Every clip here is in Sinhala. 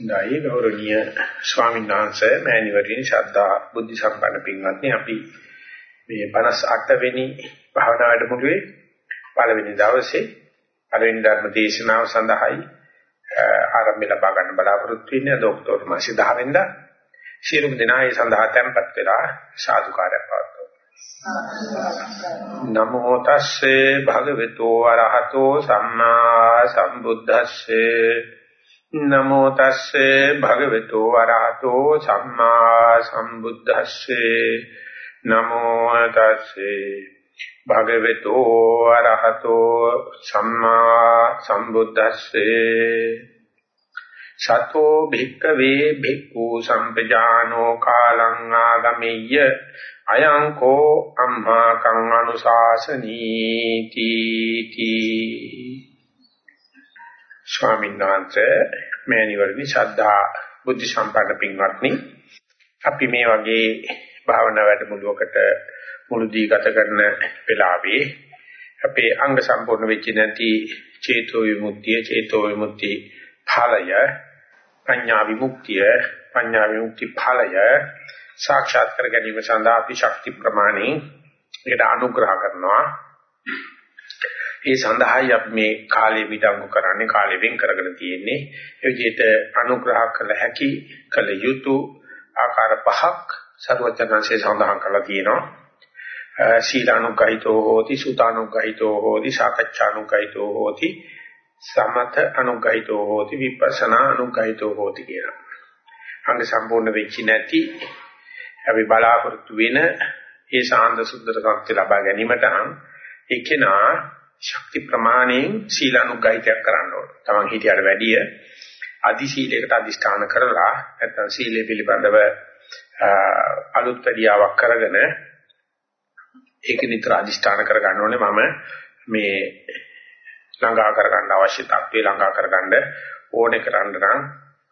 දෛ ගෞරවනීය ස්වාමීන් වහන්සේ මෑණිවරණි ශ්‍රද්ධා බුද්ධ සම්පන්න පින්වත්නි. අපි මේ 58 වෙනි භාවනා වැඩමුළුවේ පළවෙනි දවසේ පළවෙනි ධර්ම දේශනාව සඳහායි ආරම්භ ලබා ගන්න බලාපොරොත්තු වෙන්නේ. ඔක්තෝබර් මාසේ 10 වෙනිදා සියලුම දෙනා ඒ සඳහා tempත් වෙලා සාදුකාරයක් පවත්වමු. නමෝ තස්සේ භගවතු වරහතෝ සම්මා සම්බුද්දස්සේ. නමෝ තස්සේ භගවතු වරහතෝ සම්මා සම්බුද්දස්සේ නමෝ තස්සේ භගවතු වරහතෝ සම්මා සම්බුද්දස්සේ සතෝ භික්කවේ භික්ඛු සම්පජානෝ කාලං ආගමෙය්‍ය අයං කෝ අම්මා කං අනුශාසනීති තී ස්වාමීන් වහන්සේ මෑණිවරණි ශ්‍රද්ධා බුද්ධ සම්පන්න පින්වත්නි අපි මේ වගේ භාවනා වැඩමුළුවකට මුළු දී ගත කරන වෙලාවේ අපේ අංග සම්පූර්ණ වෙච්ච නැති චේතෝ විමුක්තිය චේතෝ විමුක්ති ඵලය පඤ්ඤා විමුක්තිය පඤ්ඤා විමුක්ති ඵලය සාක්ෂාත් කර ගැනීම සඳහා අපි ශක්ති ප්‍රමාණි ඒකට අනුග්‍රහ කරනවා. ඒ සඳහායි අපි මේ කාලය විදංගු කරන්නේ කාලෙ වෙන් කරගෙන තියෙන්නේ ඒ විදිහට අනුග්‍රහ කළ හැකි කළ යුතු ආකාර පහක් සර්වචනංශේ සඳහන් කරලා තියෙනවා සීලානුගහිතෝ හෝති සුතානුගහිතෝ හෝති සාකච්ඡානුගහිතෝ හෝති සමත අනුගහිතෝ හෝති විපස්සනා අනුගහිතෝ හෝති කියලා. අංග සම්පූර්ණ වෙච්ච නැති අපි බලාපොරොත්තු වෙන ඒ සාන්ද සුන්දර සත්‍ය ලබා ගැනීමට නම් ඒකේනා ශක්ති ප්‍රමාණයෙන් සීලානුගායිතයක් කරන්න ඕන. Taman හිටියට වැඩිය අදි සීලයකට අදිෂ්ඨාන කරලා නැත්නම් සීලය පිළිබඳව අලුත් වැඩියාවක් කරගෙන ඒක නිතර අදිෂ්ඨාන කර ගන්න ඕනේ මම මේ ළඟා කර ගන්න අවශ්‍ය තත්ත්වේ ළඟා කර ගන්න ඕනේ කරන්න නම්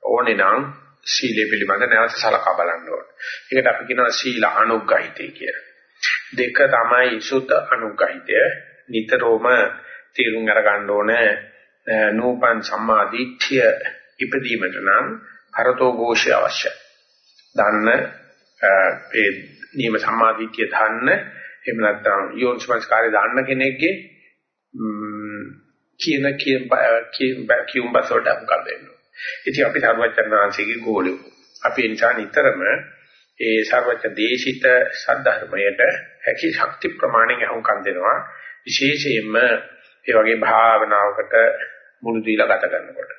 ඕනේ නම් සීලය පිළිබඳ නැවත සලකා බලන්න ඕනේ. ඒකට අපි කියනවා සීල අනුග්‍රහිතය කියලා. දෙක තමයි සුත අනුග්‍රහිතය. නිතරම තේරුම් අරගන්න ඕනේ නූපන් සම්මාදිට්ඨිය ඉපදීමට නම් හරතෝ ഘോഷය අවශ්‍යයි. දන්න ඒ නියම සම්මාදිට්ඨිය දන්න එහෙම නැත්නම් යෝනිසමස්කාරය දන්න කෙනෙක්ගේ කියන කියන කියුම් බසවට අමුකම් දෙන්න. ඉතින් අපි සර්වචන්නාංශයේ ගෝලියෝ. අපි නිසා නිතරම ඒ සර්වච දේශිත සද්ධර්මයට හැකි ශක්ති ප්‍රමාණයෙන් අහුම්කම් දෙනවා. විශේෂයෙන්ම ඒ වගේ භාවනාවකට මුළු දීලා ගත කරනකොට.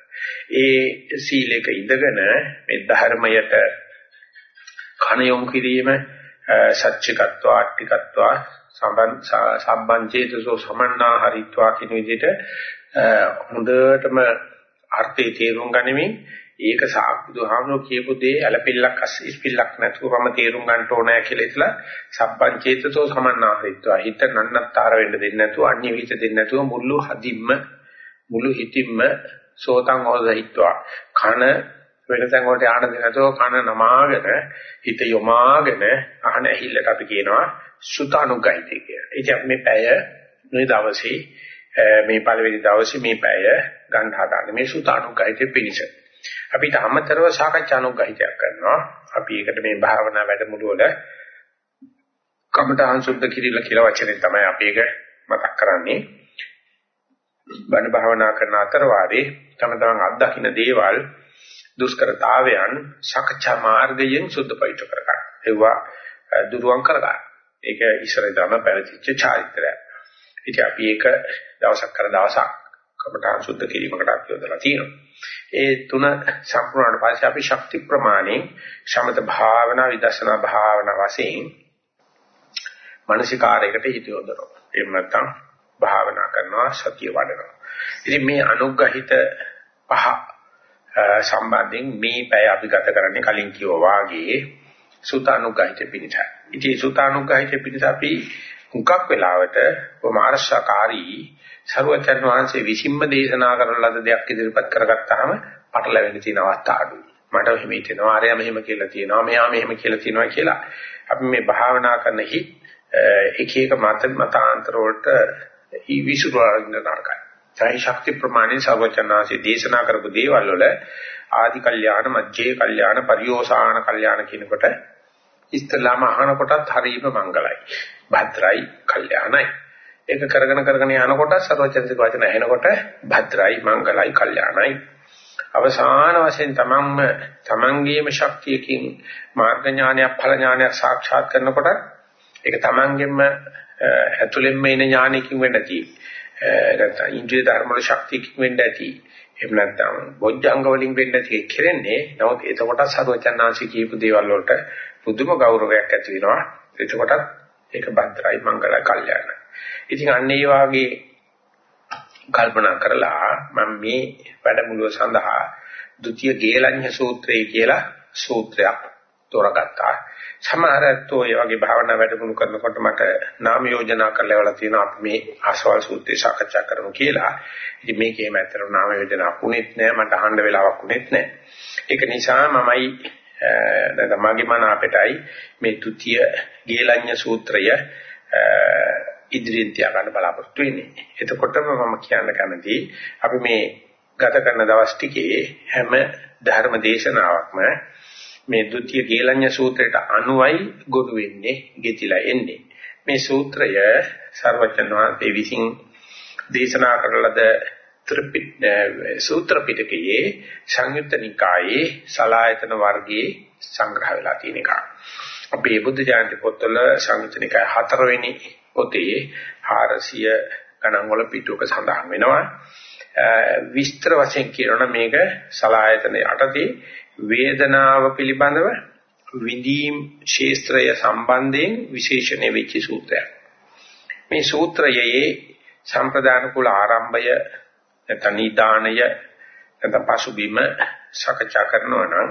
ඒ සීලයක ඉඳගෙන මේ ධර්මයට කණ යොමු කිරීම සත්‍චිකත්වා අට්ටිකත්වා සම්බන්චේතසෝ සමන්නා හරිත්වා කියන විදිහට හොඳටම අර්ථය තේරුම් ගනිමින් ඒක සාබුදුහාමනෝ කියපු දේ ඇලපිල්ලක් ඉස්පිල්ලක් නැතුවම තේරුම් ගන්න ඕනෑ කියලා ඉතලා සම්පංචේතසෝ සමන්නාහරිත්වා හිත නන්නත්තර වෙන්න දෙන්නේ නැතුව අන්‍ය විච දෙන්නේ නැතුව මුළු හදින්ම මුළු හිතින්ම සෝතං හොදහිත්වා කන වෙනතෙන් වලට ආන දෙන්නේ නැතුව කන නමාගෙන හිත යොමාගෙන අහන ඇහිල්ලට අපි කියනවා සුතානුගයිතය කියලා. ඉතින් අපි මේ පැය මේ දවසේ මේ පළවෙනි දවසේ මේ පැය ගන්න හදාගන්න මේ සුතානුගයිතේ පිනිෂ. අපිට අමතරව සාකච්ඡානුගහිතයක් කරනවා. අපි ඒකට මේ භාවනා වැඩමුළු වල කමඨාන් සුද්ධ කිරිලා කියලා වචනේ තමයි අපි ඒක මතක් කරන්නේ. බණ භාවනා කරන අතර වාරේ තම තමන් අත්දකින්න දේවල් දුෂ්කරතාවයන් සාකච්ඡා මාර්ගයෙන් සුද්ධ පිට කර ගන්න. ඒවා දුරුවන් කර ගන්න. ඒක ඉස්සරදම පැවතිච්ච චාරිත්‍රයක්. ඉතින් අපි ඒක දවසක් කර දවසක් කමඨාන් සුද්ධ කිරීමකට යොදලා තියෙනවා. ඒ තුන සම්පූර්ණවට පස්සේ අපි ශක්ති ප්‍රමාණයෙන් සමත භාවනා විදර්ශනා භාවනා වශයෙන් මානසිකාරයකට හිත යොදනවා. එහෙම නැත්නම් භාවනා කරනවා සතිය වඩනවා. ඉතින් මේ අනුග්‍රහිත පහ සම්බන්ධයෙන් මේ පැය අපි ගත කරන්නේ කලින් කිව්වා වාගේ සුතානුග්‍රහිත පිණිසයි. ඉතින් සුතානුග්‍රහිත පිණිස අපි හුඟක් වෙලාවට වමාරශකාරී සරුවචන් වහන්සේ විසින්ම දේශනා කරන ලද දෙයක් ඉදිරිපත් කරගත්තාම පටලැවෙන්න තියෙන අවස්ථා අඩුයි. මට මෙහෙම හිතෙනවා, අරයා මෙහෙම කියලා තියෙනවා, මෙයා මෙහෙම කියලා තියෙනවා කියලා. අපි මේ භාවනා කරන හි එක එක මත මතාන්තර වලට විසුරුවන්න නරකයි. ඒ ශක්ති ප්‍රමාණය සර්වචනාසේ දේශනා කරපු දේවල් වල ආදි කල්යාණ මජ්ජේ කල්යාණ පරියෝසాన කල්යාණ කියනකොට ඉස්තලාම අහන කොටත් හරීම මංගලයි. භද්‍රයි කල්යාණයි. ඒක කරගෙන කරගෙන යනකොට සර්වචන්සික වචන ඇහෙනකොට භද්‍රයි මංගලයි කල්යාණයි. අවසාන වශයෙන් තමන්ම තමන්ගේම ශක්තියකින් මාර්ග ඥානයක් ඵල ඥානයක් සාක්ෂාත් කරනකොට ඒක තමන්ගෙම ඇතුළෙන්ම එන ඥානයකින් වෙන්න ඇති. නැත්නම් ඉන්ද්‍රිය ධර්ම වල ශක්තියකින් වෙන්න ඇති. එහෙම නැත්නම් බොජ්ජංග වලින් වෙන්න ඇති කෙරෙන්නේ. නමුත් එතකොට සර්වචන්නාංශී කියපු දේවල් වලට පුදුම ගෞරවයක් ඇති වෙනවා. එතකොටත් ඒක භද්‍රයි මංගලයි කල්යාණයි. ඉතින් අන්න ඒ වාගේ කල්පනා කරලා මම මේ වැඩමුළුව සඳහා ဒုတိ ය ගේලඤ්ඤ සූත්‍රය කියලා සූත්‍රයක් තෝරගත්තා. සමහර ඇත්තෝ ඒ වගේ භාවනා වැඩමුළු කරනකොට මට නාම යෝජනා කරලා වල තියෙනවා අපි මේ ආස්වාල් සූත්‍රය සාකච්ඡා කරමු කියලා. ඉතින් මේකේම ඇත්තට නාම යෝජනා වුණෙත් නෑ මට අහන්න වෙලාවක් වුණෙත් නෑ. ඒක නිසා මමයි Eh, නැත්නම් මගේ මන අපටයි මේ ဒ ුතිය ගේලඤ්ඤ සූත්‍රය eh, ඉදිරියෙන් තියාගන්න බලාපොරොත්තු වෙන්නේ. එතකොටම මම කියන්න කැමති අපි මේ ගත කරන දවස් ටිකේ හැම ධර්ම දේශනාවක්ම මේ ဒ ුතිය ගේලඤ්ඤ සූත්‍රයට අනුවයි ගොනු වෙන්නේ, ගෙතිලා එන්නේ. මේ සූත්‍රය සර්වචන් වහන්සේ විසින් දේශනා කරලද සූත්‍ර පිටකයේ සංයුත්ත නිකායේ සලායතන වර්ගයේ සංග්‍රහ වෙලා තියෙන එක. අපේ බුද්ධ ජයන්ති පොත්වල සංයුත්ත නිකාය හතරවෙනි පොතේ 400 ගණන් වල පිටුවක සඳහන් වෙනවා. විස්තර වශයෙන් කියනොත් මේක සලායතන යටතේ වේදනාව පිළිබඳව විඳීම් ශේස්ත්‍රය සම්බන්ධයෙන් විශේෂණය වෙච්ච සූත්‍රයක්. මේ සූත්‍රයේ සම්ප්‍රදාන කුල ආරම්භය නැත්නම් නිදානය නැත්නම් පසුබිම සාකච්ඡා කරනවා නම්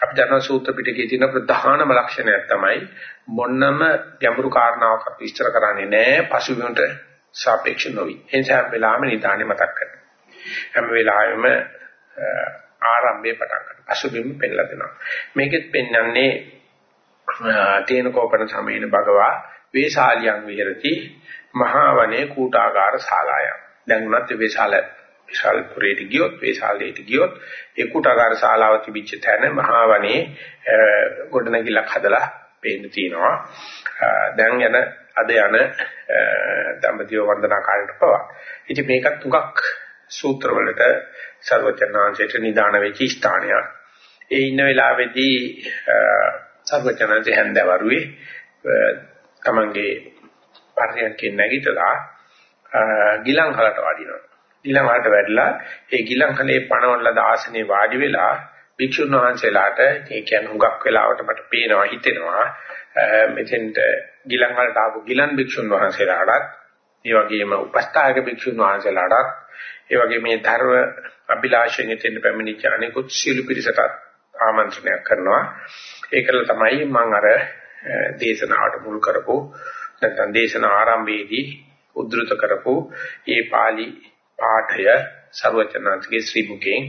අපි දන්නා සූත්‍ර පිටකයේ තියෙන ප්‍රධානම ලක්ෂණයක් තමයි මොන්නම ගැඹුරු කාරණාවක් විස්තර කරන්නේ නැහැ පසුබිමට සාපේක්ෂ නොවි. ඒ නිසා හැම වෙලාවෙම නිදානෙ මතක් කරගන්න. හැම වෙලාවෙම ආරම්භයේ පටන් ගන්න. පසුබිම පෙන්නලා දෙනවා. මේකෙත් පෙන්වන්නේ තේන කෝපන සමේන භගවා වේශාලියන් විහෙරති මහා වනේ කූටාගාර ශාලායන්. දැන් උනත් වේශාල විශාල පුරේට ගියොත් වේශාලයට ගියොත් ඒ කුටාගාර ශාලාව තිබිච්ච තැන මහා වනේ ගොඩනැගිල්ලක් හදලා පේන්න තියෙනවා. දැන් යන අද යන දඹදිව වන්දනා කාලයට පවා. ඉතින් මේකත් තුඟක් සූත්‍රවලට සර්වචනාංශයට නිදාන වෙච්ච ස්ථානයක්. ඒ ඉන්න වෙලාවේදී සර්වචනාංශය හැන්දවරුවේ තමන්ගේ පරියන්කේ නැගිටලා ගිලන් හලට වඩිනවා. ගිලන් වලට වැඩලා ඒ ගිලන් කලේ පණවල දාසනේ වාඩි වෙලා භික්ෂුන් වහන්සේලාට ඒ කියන්නේ හුඟක් වෙලාවට මට පේනවා හිතෙනවා. මෙතෙන්ට ගිලන් වලට ආපු ගිලන් භික්ෂුන් වහන්සේලාටත් ඒ වගේම උපස්ථායක භික්ෂුන් වහන්සේලාටත් ඒ වගේ මේ ධර්ම අභිලාෂයෙන් එතෙන් පැමිණිච්ච අනිකුත් සීල පිරිසට ආමන්ත්‍රණයක් කරනවා. ඒකල තමයි මම අර දේශනාවට මුල් කරපු නැත්නම් දේශන ආරම්භයේදී උද්දෘත කරපු ඒ pāli පාඨය ਸਰවචනාංශගේ ශ්‍රී මුකේ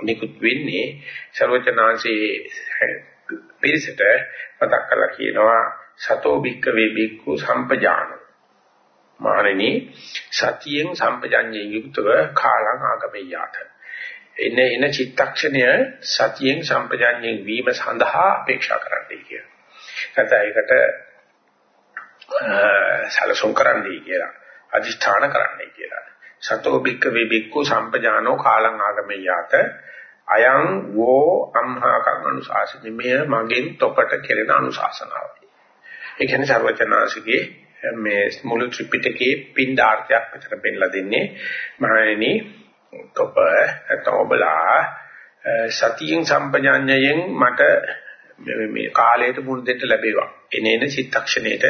නිකුත් වෙන්නේ ਸਰවචනාංශයේ පිරිසට මතක් කරලා කියනවා සතෝ භික්කවේ භික්ඛු සම්පජාන මානෙනි සතියෙන් සම්පජඤ්ඤේ යුක්තව කාලං ආගමෙයාත එන එන චිත්තක්ෂණය සතියෙන් සම්පජඤ්ඤේ වීම සඳහා අපේක්ෂා කරන්නයි කියන. නැත්නම් ඒකට සලසුම් කරන්නයි කියලා. අදිෂ්ඨාන කරන්නයි කියලා. සතෝ බික්ක වේ බික්කු සම්පජානෝ කාලං ආගමෙයාත අයං වෝ අම්හාකං අනුශාසනි මෙය මගෙන් තොපට කෙරෙන අනුශාසනාවයි. ඒ කියන්නේ සර්වචනාසිකේ මේ මුළු ත්‍රිපිටකයේ පින්ඩාර්ථයක් විතර පෙන්ලා දෙන්නේ මහණෙනි තොප තොබලා සතියෙන් සම්පජාඤ්ඤයෙන් මට මේ කාලයට මුණ දෙන්න ලැබේවා. එනේන චිත්තක්ෂණයට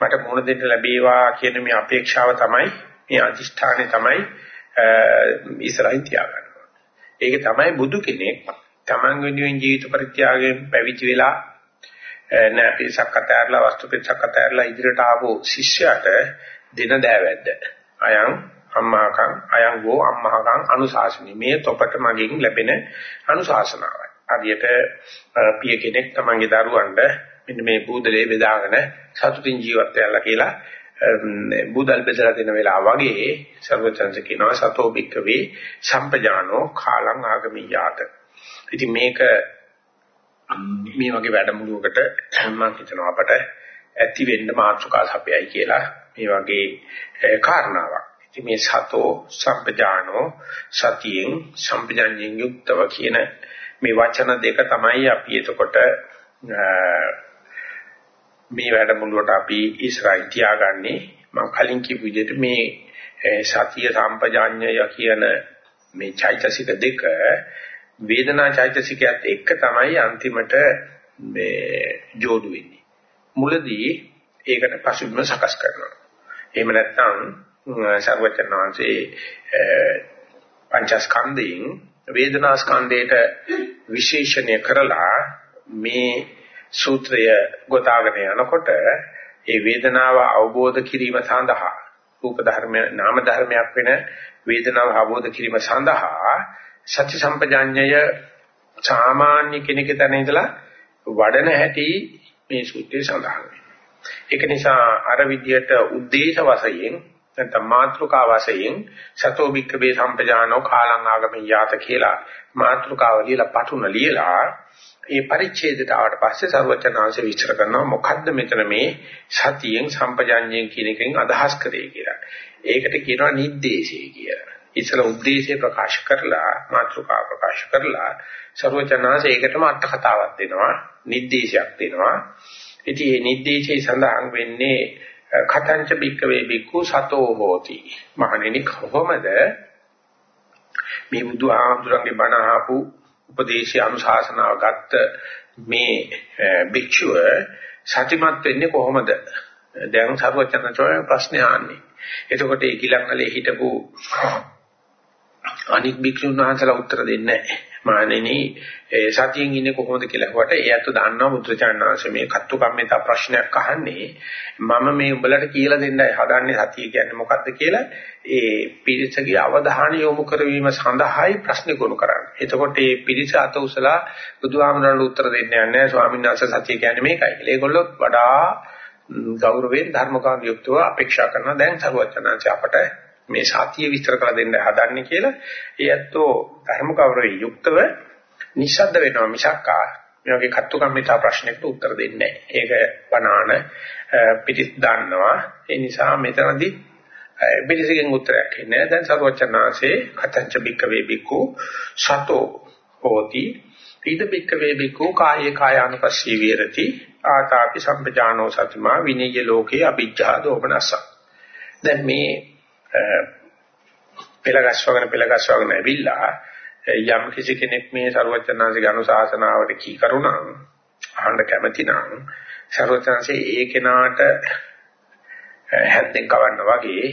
මට මුණ දෙන්න ලැබේවා කියන මේ අපේක්ෂාව තමයි මේ අදිෂ්ඨානේ තමයි ඉස්සරහින් තියාගන්න. ඒක තමයි බුදු කෙනෙක් Taman වෙනුවෙන් ජීවිත පරිත්‍යාගයෙන් පැවිදි වෙලා නෑ පිසක් අතහැරලා වස්තු පිසක් අතහැරලා ඉදිරියට ආපු ශිෂ්‍යයාට දින දෑවැද්ද. අයං අම්මාකං අයං වෝ අම්මාකං අනුශාසනී මේ තොපට මගෙන් ලැබෙන අනුශාසනාවයි. හරියට පිය කෙනෙක් තමන්ගේ දරුවන්ට මෙන්න මේ බූදලේ බෙදාගෙන සතුටින් ජීවත් වෙලා කියලා බුදල් බෙදලා දෙන වෙලාව වගේ සර්වචන්ස කියනවා සතෝ බික්කවේ සම්පජානෝ කාලං ආගමියාත ඉතින් මේක මේ වගේ වැඩමුළුවකට මම හිතනවා අපට ඇති වෙන්න මාතෘකා සපයයි කියලා මේ වගේ කාරණාවක්. ඉතින් මේ සතෝ සම්පජානෝ සතියෙන් සම්පජාන්යෙන් යුක්තව කියන මේ වචන දෙක තමයි අපි එතකොට මේ වැඩමුළුවට අපි ඉස්සරහින් තියාගන්නේ මම කලින් කියපු විදිහට මේ සතිය සම්පජාඤ්ඤය කියන මේ චෛතසික දෙක වේදනා චෛතසිකයත් එක්ක තමයි අන්තිමට මේ جوړු වෙන්නේ. මුලදී ඒකට පසුබිම සකස් කරනවා. එහෙම නැත්නම් සර්වචනංශේ පංචස්කන්ධයෙන් වේදනා ස්කන්ධයට විශේෂණය කරලා මේ සූත්‍රය ගොතාගෙන යනකොට ඒ වේදනාව අවබෝධ කිරීම සඳහා රූප ධර්මය නාම ධර්මයක් වෙන වේදනාව අවබෝධ කිරීම සඳහා සති සම්පජාඤ්ඤය සාමාන්‍ය කෙනෙකුට තැන ඉඳලා වඩන හැටි මේ සූත්‍රයේ සඳහන් වෙනවා. ඒක නිසා අර විදියට උද්දේශ වශයෙන් නැත්නම් මාත්‍රිකා වශයෙන් සතෝ භික්ඛවේ සම්පජානෝ කාලං ආගමී යාත කියලා මාත්‍රිකාව ලියලා පටුන ලියලා ඒ පරිච්ඡේදයට ආවට පස්සේ සර්වචනාංශ විස්තර කරනවා මොකද්ද මෙතන මේ සතියෙන් සම්පජාඤ්ඤයෙන් කියන එකෙන් අදහස් කරේ කියලා. ඒකට කියනවා නිද්දේශය කියලා. ඉතල උද්දේශය ප්‍රකාශ කරලා මාතෘකා ප්‍රකාශ කරලා සර්වචනාංශ ඒකටම අට කතාවක් දෙනවා නිද්දේශයක් දෙනවා. ඉතින් මේ නිද්දේශය සඳහන් වෙන්නේ කතංච බික්කවේ බික්කු සතෝ හෝති. මහණෙනි කොහොමද මේ බුදු ආමඳුරන්ගේ බණ අහපු උපදේශය අනුශාසනාව ගත්ත මේ භික්ෂුව සතිමත් වෙන්නේ කොහොමද? දැන් සර්වචනචෝය ප්‍රශ්නේ අහන්නේ. එතකොට ඒ කිලංගලේ හිටපු අනික් භික්ෂුන් වහන්සේලා උත්තර දෙන්නේ නැහැ. මානෙනි සතියෙන් ඉන්නේ කොහොමද කියලා අහුවට ඒ අත දන්නවා මුද්‍රචාන්නාංශ මේ කත්තු කම්මිතා ප්‍රශ්නයක් අහන්නේ මම මේ උඹලට කියලා දෙන්නයි හදන්නේ සතිය කියන්නේ මොකද්ද කියලා ඒ පිරිසගේ අවධානය යොමු කරවීම සඳහායි ප්‍රශ්න ගොනු කරන්නේ. එතකොට මේ පිරිස අත උසලා බුදුහාමුදුරන්ට උත්තර දෙන්නේ නැහැ ස්වාමීන් වහන්සේ සතිය කියන්නේ මේකයි කියලා. ඒගොල්ලෝ වඩා ගෞරවයෙන් ධර්මකාම යුක්තව අපේක්ෂා කරන දැන් සරුවචනාංශ අපට මේ සතිය විස්තර කර දෙන්න හදන්නේ කියලා. ඒ ඇත්තෝ ධර්ම කවරේ යුක්තව නිශ්ශබ්ද වෙනවා මිසක්කා මේ වගේ කත්තු කම්මිතා ප්‍රශ්නෙකට උත්තර දෙන්නේ නැහැ. ඒක බනාන පිටිස් දන්නවා. ඒ නිසා මෙතනදී පිටිසකින් උත්තරයක් එන්නේ දැන් සරුවචනාංශේ කතංච බික්කවේ බික්කු සතෝ හෝති. ඊද බික්කවේ බික්කු කායේ කායානුපස්සී විරති ආතාපි සම්පජානෝ සතිමා විනීය ලෝකේ අභිජ්ජා දෝමනස දැන් මේ පෙළගස්වගෙන පෙළගස්වගෙන ඇවිල්ලා යම් කිසි කෙනෙක් මේ ਸਰුවචනාංශික අනුශාසනාවට කී කරුණා අහන්න කැමති නම් ਸਰුවචනාංශේ ඒ කෙනාට හැද්දෙන් කවන්න වගේ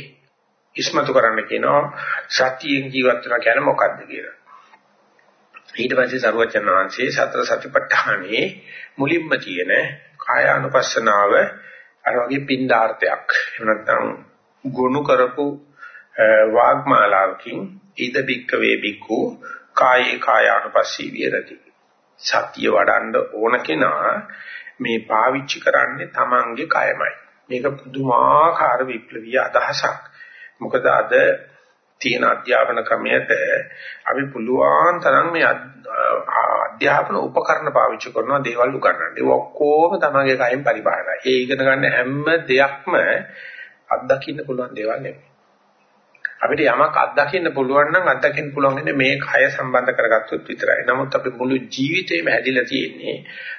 ඉස්මතු කරන්න කියනවා සතියෙන් ජීවත් වෙනවා කියන්නේ මොකද්ද කියලා. ඊට පස්සේ ਸਰුවචනාංශේ සතර සතිපට්ඨානේ මුලින්ම තියෙන කාය අනුපස්සනාව අර වගේ පින්ඩාර්ථයක්. එහෙම නැත්නම් ගොනු කරපු වාග්මාලාවකින් ඉද බික්ක වේ බික්කු කායේ කායානුපස්සී විරති සත්‍ය වඩන්න ඕන කෙනා මේ පාවිච්චි කරන්නේ Tamange කයමයි මේක පුදුමාකාර විප්ලවීය අදහසක් මොකද අද තියෙන අධ්‍යාපන ක්‍රමයට අපි පුළුවන් තරම් මේ අධ්‍යාපන උපකරණ පාවිච්චි කරනවා දේවල් උගන්වන්න. ඒ ඔක්කොම තමගේ කයින් පරිබාහිරයි. ඒ ඉගෙන ගන්න හැම දෙයක්ම අත්දකින්න පුළුවන් දේවල් නෙමෙයි. අපිට යමක් අත්දකින්න පුළුවන් නම් අත්දකින්න පුළුවන් ඉන්නේ මේ කය සම්බන්ධ කරගත්තොත් විතරයි. නමුත් අපි මුළු ජීවිතේම හැදිලා තියෙන්නේ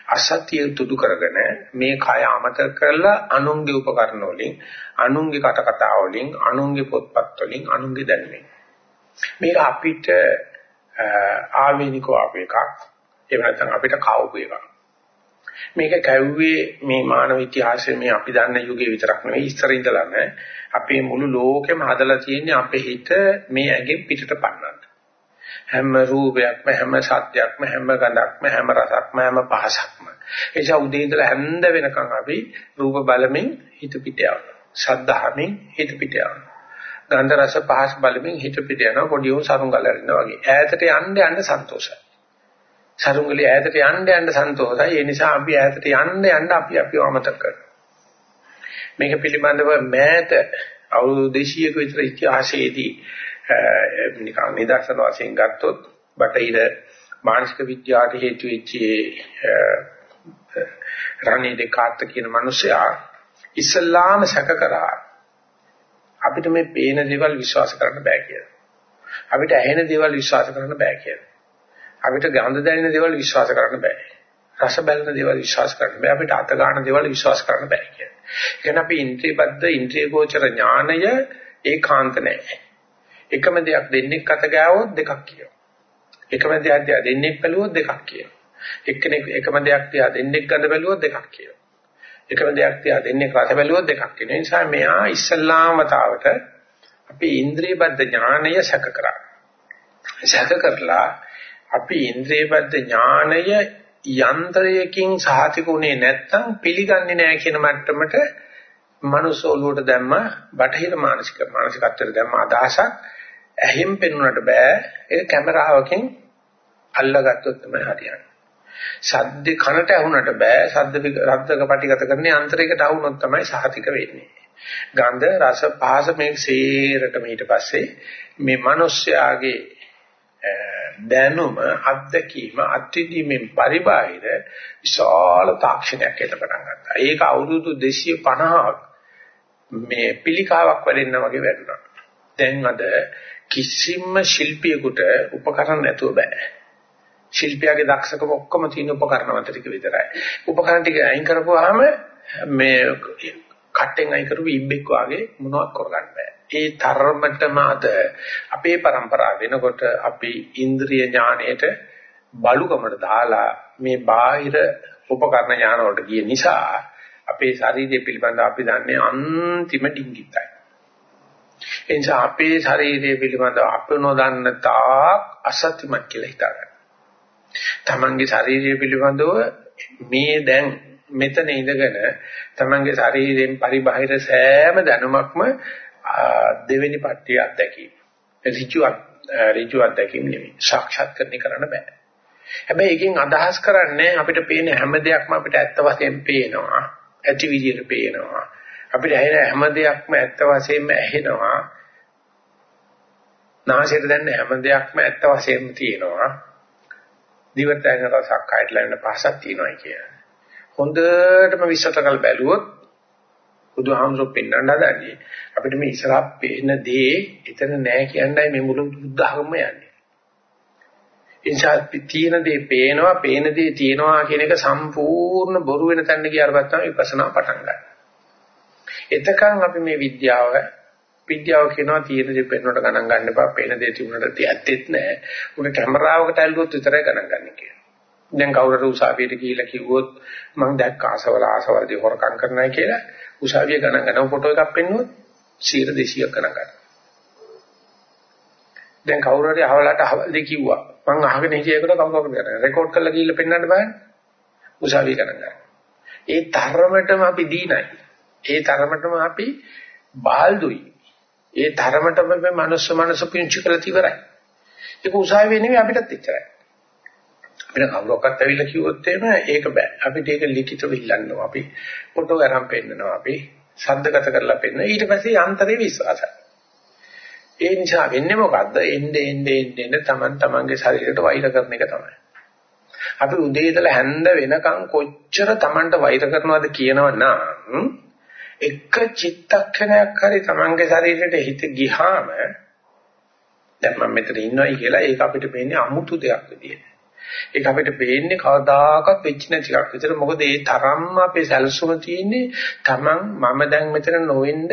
අසත්‍ය තුඩු කරගෙන මේ කය අමතක කරලා අනුන්ගේ උපකරණ වලින්, අනුන්ගේ කට කතා වලින්, අනුන්ගේ පොත්පත් වලින්, අනුන්ගේ දැනුමින්. මේක අපිට ආවේනිකව අප එකක්. එහෙම නැත්නම් අපිට කවුපු එකක්. මේක කැව්වේ මේ මානව ඉතිහාසයේ මේ අපි දන්න යුගයේ විතරක් නෙවෙයි ඉස්සර ඉඳලම අපේ මුළු ලෝකෙම හදලා තියෙන්නේ අපේ හිත මේ ඇඟෙන් පිටට පන්නන්න. හැම රූපයක්ම හැම සත්‍යයක්ම හැම ගඳක්ම හැම රසක්ම හැම පහසක්ම. එනිසා උදේ ඉඳලා හැන්ද වෙනකන් අපි රූප බලමින් හිත පිට යනවා. ශබ්දහමින් හිත පිට යනවා. ගන්ධ රස පහස් බලමින් හිත පිට යනවා පොඩි උන් සරුංගල අරිනවා වගේ. ඈතට යන්න යන්න සන්තෝෂයි. සරුංගලේ ඈතට යන්න යන්න සන්තෝෂයි. ඒ නිසා අපි ඈතට යන්න යන්න අපි අපිව අමතක කරනවා. මේක පිළිබඳව මෑත අවුරුදු 200ක විතර ඉතිහාසයේදී නිකන් නිදර්ශන වශයෙන් ගත්තොත් බටහිර මානසික විද්‍යාවට හේතු වෙච්ච රණී දෙකාත් කියන මිනිසයා ඉස්ලාම සැක කරා අපිට මේ පේන දේවල් විශ්වාස කරන්න බෑ කියලා. අපිට ඇහෙන දේවල් විශ්වාස කරන්න බෑ කියලා. අපිට ගඳ දැනෙන දේවල් විශ්වාස කරන්න බෑ. රස බැලන දේවල් විශ්වාස කරන්න බෑ. අපිට අත ගන්න දේවල් විශ්වාස කරන්න බෑ කියලා. ඒ කියන්නේ අපි ඉන්ද්‍රියබද්ධ ඉන්ද්‍රිය ගෝචර ඥානය ඒකාන්ත නැහැ. එකම දෙයක් දෙන්නෙක් අත ගෑවොත් දෙකක් කියනවා. එකම දෙයක් දිහා දෙන්නෙක් බැලුවොත් දෙකක් කියනවා. එක්කෙනෙක් එකම දෙයක් දිහා දෙන්නෙක් ගඳ බැලුවොත් දෙකක් කියනවා. එකම දෙයක් දිහා දෙන්නෙක් රස බැලුවොත් දෙකක් කියනවා. ඒ නිසා මෙයා ඉස්සල්ලාම වතාවට අපි ඉන්ද්‍රිය බද්ධ ඥානය සැක කරා. සැක කරලා අපි ඉන්ද්‍රිය බද්ධ ඥානය යන්ත්‍රයකින් සාතිකුනේ නැත්තම් පිළිගන්නේ නැහැ කියන මට්ටමට මනුස්ස ඔළුවට දැම්ම බටහිර මානසික මානසිකත්වයට දැම්ම අදහසක්. ඇහිම් පෙන්වන්නට බෑ. ඒක කැමරාවකින් අල්ලගත්තොත් තමයි හරියන්නේ. සද්ද කනට ඇහුනට බෑ. සද්ද රද්දක පටිගත කරන්නේ අන්තරයකට අහුනොත් තමයි සහතික වෙන්නේ. ගන්ධ රස පහස මේ සේරටම ඊට පස්සේ මේ මිනිස්යාගේ දැනුම අත්දැකීම අත්විඳීමෙන් පරිබාහිර විශාල තාක්ෂණයක් එන්න පටන් ගත්තා. ඒක අවුරුදු 250ක් මේ පිළිකාවක් වැඩෙන්න වගේ වැඩුණා. දැන් අද කිසිම ශිල්පියෙකුට උපකරණ නැතුව බෑ. ශිල්පියාගේ දක්ෂකම ඔක්කොම තියෙන උපකරණ මත ටික විතරයි. උපකරණ ටික අයින් කරපුවාම මේ කට්ටෙන් අයින් කරපු ඉබ්බෙක් වාගේ මොනවත් කරගන්න බෑ. ඒ තරමටම අද අපේ પરම්පරාව වෙනකොට අපි ඉන්ද්‍රිය ඥාණයට බලුකමට දාලා මේ බාහිර උපකරණ ඥාන වලට ගිය නිසා අපේ ශරීරය පිළිබඳව අපි දන්නේ අන්තිම ඩිංගිතයි. ඒ නිසා අපේ ශරීරය පිළිබඳව අපි නොදන්න තාක් අසත්‍යමත් කියලා හිතාගන්න. තමන්ගේ ශරීරය පිළිබඳව මේ දැන් මෙතන ඉඳගෙන තමන්ගේ ශරීරයෙන් පරිබාහිර සෑම දැනුමක්ම දෙවෙනි පට්ටිය අත්දැකීම. ඍජුවත් ඍජු අත්දැකීම නෙවෙයි. සාක්ෂාත් කරන්න බෑ. හැබැයි එකෙන් අදහස් කරන්නේ අපිට පේන හැම දෙයක්ම අපිට ඇත්ත වශයෙන් පේනවා. ඇති විදියට පේනවා. අපිට ඇහෙන හැම දෙයක්ම ඇත්ත වශයෙන්ම ඇහෙනවා. නාසයට දැනෙන හැම දෙයක්ම ඇත්ත වශයෙන්ම තියෙනවා. දිවට දැනෙන රසක් කයට ලැබෙන පහසක් තියෙනවා කියන්නේ. හොඳටම විශ්සත කළ බැලුවොත් බුදුහාමුදුරුවෝ පෙන්වන්න හදන්නේ අපිට මේ ඉස්සරහ පේන දේ එතන නෑ කියන්නයි මේ මුළු බුද්ධ ආගම යන්නේ. එනිසා තියෙන දේ පේනවා, පේන දේ තියෙනවා කියන එක සම්පූර්ණ බොරු වෙන තැනට ගියාට පස්සේ විපස්සනා පටන් ගන්නවා. එතකන් අපි මේ විද්‍යාව විද්‍යාව කියනවා තියෙන දේ පෙන්වන්නට ගණන් ගන්න එපා, පේන දේ තිබුණාට ඇත්තෙත් නෑ. උන කැමරාවකට ඇල්ලුවොත් විතරයි ගණන් ගන්න කියලා. දැන් කවුරුහරි උසාවියට ගිහිල්ලා කිව්වොත් මම දැක්ක ආසවල ආසවලදී හොරකම් කරනයි කියලා උසාවිය ගණන් ගන්න ෆොටෝ එකක් පෙන්නුවොත් 100 200ක් ගණන් ගන්න. දැන් කවුරු හරි අහවලට අහවලදී කිව්වා මං අහගෙන හිටියේකට කවුරු කවුරුද කරන්නේ රෙකෝඩ් කරලා ගිහිල්ලා පෙන්වන්න බෑනේ. උසාවිය ගණන් ගන්න. ඒ තරමටම අපි දීනයි. ඒ තරමටම අපි බාල්දුයි. ඒ තරමටම මේ මනුස්ස මනස පිංචු කරලා ඉවරයි. ඒක උසාවිය නෙමෙයි අපිටත් එච්චරයි. අපිට කවුරක්වත් ඇවිල්ලා කිව්වොත් එහෙම ඒක බෑ. අපිට ඒක ලිඛිතව ඉල්ලන්නවා. අපි ෆොටෝ අරන් පෙන්නනවා. අපි ශබ්දගත කරලා පෙන්නන. ඊට පස්සේ යන්ත්‍රේ විශ්වාසයි. ඒ නිසා වෙන්නේ මොකද්ද? එන්නේ එන්නේ එන්නේ තමන් තමන්ගේ ශරීරයට වෛර කරන එක තමයි. අපි උදේ ඉඳලා හැන්ද වෙනකන් කොච්චර තමන්ට වෛර කරනවද කියනවනම් එක චිත්තක්ෂණයක් හරි තමන්ගේ ශරීරයට හිත ගිහාම දැන් මම මෙතන ඉන්නවයි කියලා ඒක අපිට පේන්නේ අමුතු දෙයක් විදියට. ඒක අපිට පේන්නේ කවදාකවත් වෙච්ච නැති එකක් විතර. මොකද ඒ තරම්ම අපේ සැලසුම තියෙන්නේ Taman මම දැන් මෙතන නොවෙන්න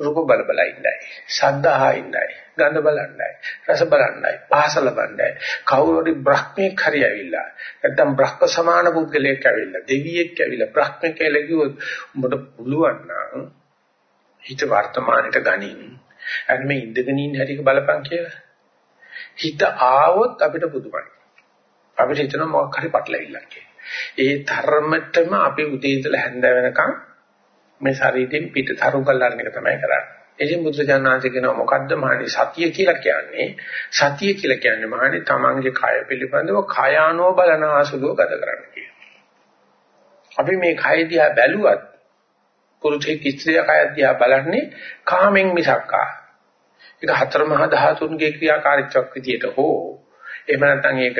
රූප බල බල ඉන්නයි. ශබ්ද අහා ඉන්නයි. ගඳ බලන්නයි. රස බලන්නයි. පහස ලබන්නයි. කවුරු හරි බ්‍රහ්මෙක් හරි ඇවිල්ලා නැත්නම් බ්‍රහ්ම සමාන පුද්ගලයෙක් ඇවිල්ලා දෙවියෙක් ඇවිල්ලා බ්‍රහ්මෙක් කියලා කිව්වොත් උඹට පුළුවන් නම් හිත වර්තමානයට ගනින්. අන්න මේ ඉඳගෙන ඉන්න හැටික බලපං කියලා. හිත ආවොත් අපිට පුදුමයි. අපිට හිතන මොකක් හරි පටලවිල්ලක් ඒ ධර්මතම අපි උදේ ඉඳලා හැන්ද වෙනකන් මේ ශරීරයෙන් පිට තරු කල්ලාන එක තමයි කරන්නේ. එදින් බුදුජානනාථ කියනවා මොකද්ද මහණනි සතිය කියලා කියන්නේ සතිය කියලා කියන්නේ මහණනි තමන්ගේ කය පිළිබඳව කයානෝ බලන ආසුලෝ ගත කරන්න කියනවා. අපි මේ කය දිහා බැලුවත් පුරුෂයෙක් ස්ත්‍රිය කය දිහා බලන්නේ කාමෙන් මිසක්කා. ඒක හතර මහා ධාතුන්ගේ ක්‍රියාකාරීත්වයක් විදියට හෝ එහෙම නැත්නම් ඒක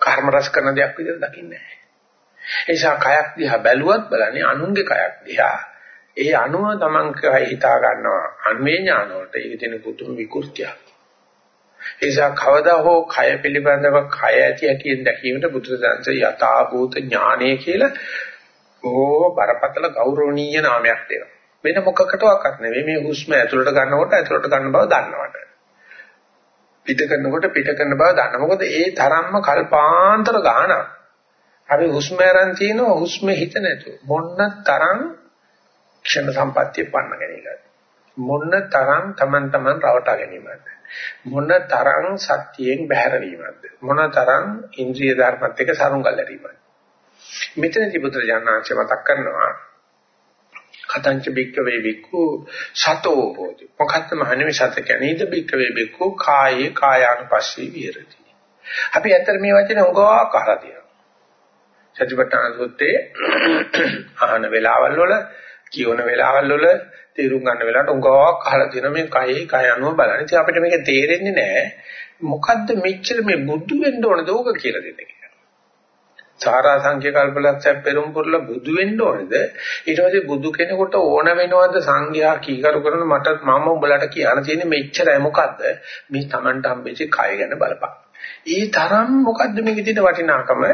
කර්ම රස කරන දෙයක් විදිහට දකින්නේ නැහැ. ඒ නිසා කයක් දිහා බැලුවත් බලන්නේ අනුන්ගේ කයක් දිහා. ඒ අනුව තමන් කය හිතා ගන්නවා අන්වේ ඥාන වලට ඒක තියෙන පුදුම විකෘතියක්. ඒ නිසා කවදා හෝ කය පිළිබඳව කය ඇති ඇතිෙන් දැකීමට බුදුසසුන යථා භූත ඥානය කියලා ඕ බරපතල ගෞරවණීය නාමයක් දෙනවා. වෙන මොකකටවත් නෙවෙයි මේ හුස්ම ඇතුළට ගන්නකොට ඇතුළට ගන්න බව දන්නවට. පිට කරනකොට පිට කරන බව දන්න. මොකද ඒ තරම්ම කල්පාන්තර ගාන. අපි හුස්ම අරන් තියෙනවා හුස්ම හිත නැතුව. මොන්න තරම් ක්ෂණ සම්පත්තිය පන්න ගැනීමද. මොන්න තරම් Taman taman රවටා ගැනීමද. මොන තරම් සත්‍යයෙන් බැහැර වීමද. මොන තරම් ඉන්ද්‍රිය ධර්මත් එක්ක සරුංගල් ඇරීමද. මෙතනදී බුදුරජාණන් මතක් කරනවා කතංච බික්කවේ බික්කු සතෝ හෝති. මොකක්ද මහණෙනි සත කියන්නේ? ඉද බික්කවේ බික්කු කායේ කායානුපස්සී විහෙරති. අපි ඇත්තට මේ වචනේ උගාවක් අහලා තියෙනවා. සතිපට්ඨාන සූත්‍රයේ අහන වෙලාවල් වල කියවන වෙලාවල් වල තේරුම් ගන්න වෙලාවට උගාවක් අහලා තියෙනවා මේ කයේ කය අනුව බලන්න. ඉතින් අපිට මේක තේරෙන්නේ නැහැ. මොකද්ද මෙච්චර මේ බුදු වෙන්න ඕනද ඕක කියලා දෙන්න සාරා සංඛ්‍ය කල්පලක්ෂය පෙරම් පුරලා බුදු වෙන්න ඕනේද? ඊට පස්සේ බුදු කෙනෙකුට ඕන වෙනවද සංඝයා කීකරු කරන මට මම උඹලට කියන්න තියෙන්නේ මෙච්චරයි. මොකද්ද? මේ Tamanට හම්බෙච්ච කය ගැන බලපන්. ඊ තරම් මොකද්ද මේකේ තියෙන වටිනාකම?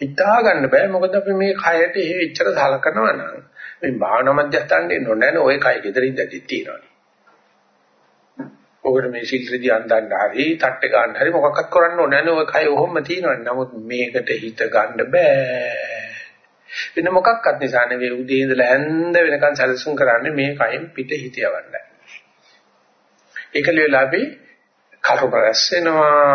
හිතා ගන්න බෑ. මොකද අපි මේ කයට එහෙ එච්චර සලකනවා නම් මේ භාවනා මධ්‍යස්ථානයේ නොනැන ওই කය gederin දැටි තියෙනවා ඔකට මේ සිල්රෙදි අන්දන්න හරි, තට්ටේ ගන්න හරි මොකක්වත් කරන්න ඕනේ නැහැ. ඔය කය ඔහොම තියෙනවා. නමුත් මේකට හිත ගන්න බෑ. වෙන මොකක්වත් නිසා නෙවෙයි උදේ ඉඳලා හැන්ද වෙනකන් සැලසුම් කරන්නේ මේ කයෙන් පිට හිත යවන්නයි. ඒක ලියලා අපි කරුපරස් වෙනවා,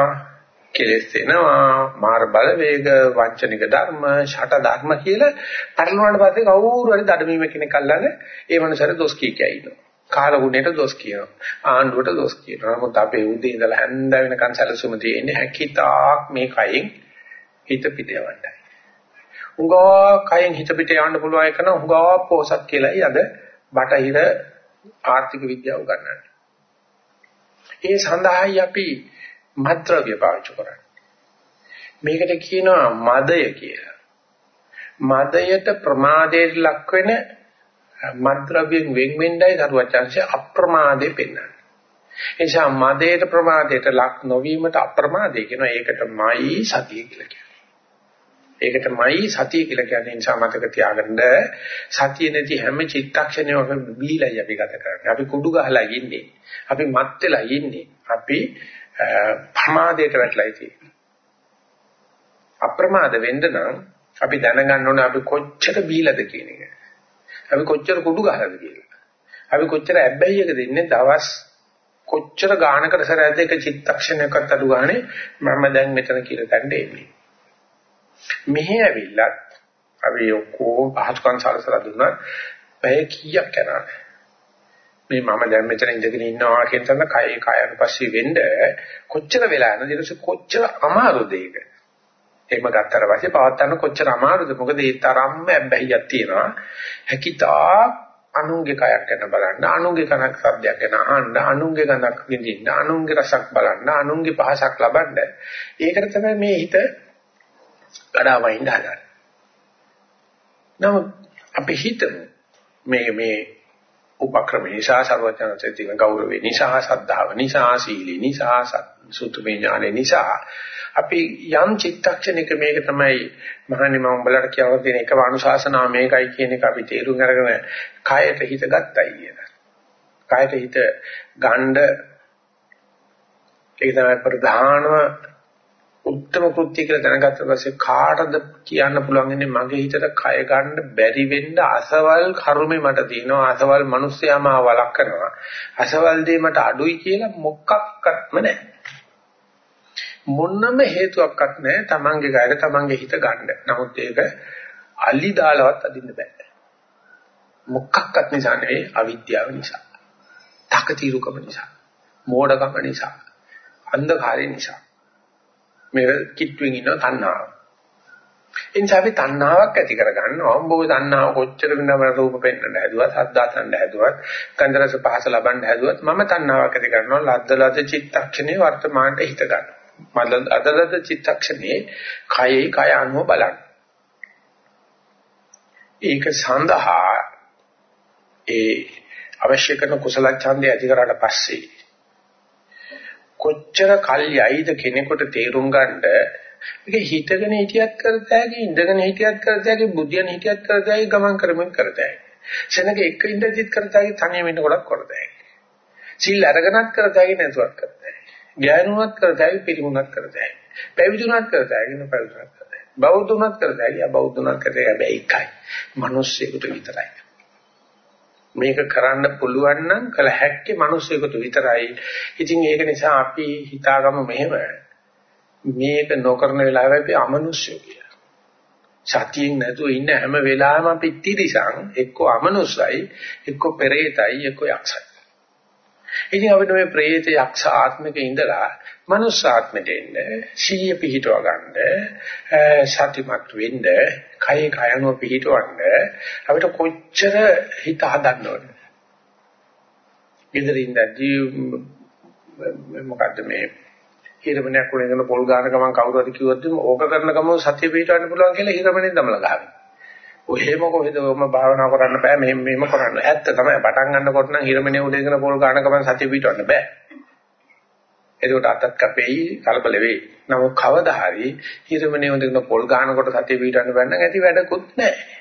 කෙලෙස් වෙනවා, මාර බලවේග, වංචනික ධර්ම, ෂට ධර්ම කියලා පරිණුවාට පස්සේ කවුරු හරි දඩමීම කෙනෙක් අල්ලන්නේ ඒ මනුස්සයාට දොස් කී කියයි ඉන්නවා. කාලගුණයට දොස් කියනවා. ආණ්ඩුවට දොස් කියනවා. නමුත් අපේ උදේ ඉඳලා හැන්ද වෙනකන් සැලසුම තියෙන්නේ හැකිතාක් මේ කයෙන් හිත පිට යවන්නයි. උංගා කයෙන් හිත පිට යවන්න පුළුවන් එක නම් උංගා පොසත් කියලායි අද බටහිර ආර්ථික විද්‍යාව උගන්වන්නේ. ඒ සඳහායි අපි මද්ද්‍රව්‍ය පාවිච්චි කරන්නේ. මේකට කියනවා මදය කියලා. මදයට ප්‍රමාදයට ලක් වෙන මද්ද්‍රව්‍යෙන් වෙන් වෙන්නයි දරුවචාන්සේ අප්‍රමාදේ පෙන්වන්නේ. ඒ නිසා මදේට ප්‍රමාදයට ලක් නොවීමට අප්‍රමාදේ කියනවා. ඒකටමයි සතිය කියලා කියන්නේ. ඒකටමයි සතිය කියලා කියන්නේ නිසා මතක තියාගන්න සතිය නැති හැම චිත්තක්ෂණයකම බීලයි අපි ගත කරන්නේ. අපි කුඩු ගහලා ඉන්නේ. අපි මත් වෙලා ඉන්නේ. අපි ප්‍රමාදයට වැටලා තියෙන්නේ. අප්‍රමාද වෙන්න නම් අපි දැනගන්න ඕනේ අපි කොච්චර බීලද කියන එක. අපි කොච්චර කුඩු ගහලාද කියලා. අපි කොච්චර ඇබ්බැහියකද ඉන්නේ දවස් කොච්චර ගානකට සැරයක්ද එක චිත්තක්ෂණයක්වත් අඩු ගානේ මම දැන් මෙතන කියලා තැන්න එන්නේ. මෙහෙ ඇවිල්ලත් අපි ඔක්කොම පහසුකම් සලසලා දුන්නා පැය කීයක් යනවා. මේ මම දැන් මෙතන ඉඳගෙන ඉන්නවා කියන තැන කය කයන පස්සේ වෙන්න කොච්චර වෙලා යනද ඊට කොච්චර අමාරුද ඒක. එහෙම ගත්තට පස්සේ පවත්න්න කොච්චර අමාරුද? මොකද ඒ තරම්ම බැහැියක් තියෙනවා. හැකිතා අනුන්ගේ කයක් ගැන බලන්න අනුන්ගේ කනක් ශබ්දයක් ගැන අහන්න අනුන්ගේ ගඳක් විඳින්න අනුන්ගේ රසක් බලන්න අනුන්ගේ පහසක් ලබන්න. ඒකට තමයි මේ හිත ගඩාවයින් හදන්නේ. නමුත් අපි හිතමු මේ මේ උපක්‍රම නිසා සර්වඥාන්සේ තියෙන ගෞරවය නිසා සද්ධාව නිසා සීලී නිසා සුතුමේ ඥානෙ නිසා අපි යම් චිත්තක්ෂණයක මේක තමයි මහන්නේ මම උඹලට කියවලා තියෙන එකම අනුශාසනාව මේකයි කියන එක අපි තේරුම් අරගෙන කායයට හිත ගත්තයි කියන. කායයට හිත ගන්න ඒක තමයි ප්‍රධානම උත්තම කෘත්‍ය කියලා දැනගත්ත පස්සේ කාටද කියන්න පුළුවන් ඉන්නේ මගේ හිතට කය ගන්න බැරි වෙන්න අසවල් කර්මේ මට තියෙනවා අසවල් මිනිස්යාම වලක් කරනවා අසවල් දේ මට අඩුයි කියලා මොකක්වත්ම නැහැ මොන්නම හේතුවක්වත් නැහැ තමන්ගේ ගායර තමන්ගේ හිත ගන්න. නමුත් ඒක අලි දාලවත් අදින්න බෑ. මොකක්වත් නිසා නෙවෙයි අවිද්‍යාව නිසා. තකතිරුකම නිසා. මෝඩකම නිසා. අන්ධකාරය නිසා. මේක කිට්ටුවෙන් ඉන්න තණ්හාව. එනිසා අපි තණ්හාවක් ඇති කරගන්නවා. උඹෝ තණ්හාව කොච්චර විඳවන රූප පෙන්වන්න හැදුවත්, හද්දාතන්න හැදුවත්, ගන්ධරස පහස ලබන්න හැදුවත් මම තණ්හාවක් ඇති කරනවා. ලද්ද ලද්ද චිත්තක්ෂණේ වර්තමානට හිත ගන්නවා. මල අදලද චිත්තක්ෂණේ කයේ කය අනුව බලන්න. ඒක සඳහා ඒ අවශ්‍ය කරන කුසල ඡන්දය ඇති කරාට පස්සේ කොච්චර කල් යයිද කෙනෙකුට තේරුම් ගන්නද මේක හිතගෙන හිටියත් කරතෑගේ ඉඳගෙන හිටියත් කරතෑගේ බුද්ධියන හිටියත් කරතෑගේ ගමන් කරමින් කරතෑගේ සෙනග එක ඉඳදිත් කරතෑගේ තනියම ඉන්න කොටත් කරතෑගේ සිල් අරගෙනත් කරතෑගේ නැතුවත් කරතෑගේ ඥානුවත් කරතෑගේ පිරිමුණත් කරතෑගේ පැවිදුණත් කරතෑගේ නොපැවිදුණත් කරතෑගේ බෞද්ධුණත් කරතෑගේ අබෞද්ධුණත් කරතෑගේ හැබැයි එකයි. මිනිස්සෙකුට විතරයි. මේක කරන්න පුළුවන් නම් කල හැක්කේ මිනිස්සුෙකුට විතරයි. ඉතින් ඒක නිසා අපි හිතාගමු මෙහෙම මේක නොකරන වෙලාවෙ අපි අමනුෂ්‍ය කියලා. සතියෙන් නැතුව ඉන්න හැම වෙලාවෙම අපි තිරිසන් එක්ක අමනුෂ්‍යයි එක්ක පෙරේතයි එක්ක යක්ෂයි. ඉතින් අපිට මේ ප්‍රේත යක්ෂ ආත්මික ඉඳලා මනුස්ස ආත්මෙට එන්න සීය පිහිටව ගන්න සතිමත් වෙන්න කය කයනෝ පිහිටවන්න අපිට කොච්චර හිත හදන්න ඕනද? ඉදිරින්දදී මොකද්ද මේ හිරමණයක් උනගෙන පොල් ගන්න ගමන් කවුරු හරි කිව්වොත් ඕක කරන ගමන් සතිය පිහිටවන්න පුළුවන් කියලා හිරමණෙන් දමලා ගහනවා. ඔහෙම කොහෙද ඔම භාවනා කරන්න බෑ මෙහෙම මෙහෙම කරන්න. ඇත්ත තමයි පටන් ගන්නකොට නම් හිරමනේ උඩගෙන පොල් ගන්න ගමන් සතිය පිටවන්න බෑ. එතකොට අතත් කැපෙයි කලබල වෙයි. නමුත් කවදා හරි හිරමනේ උඩගෙන පොල් ගන්නකොට සතිය පිටවන්න බෑ නම් ඇති වැඩකුත් නැහැ.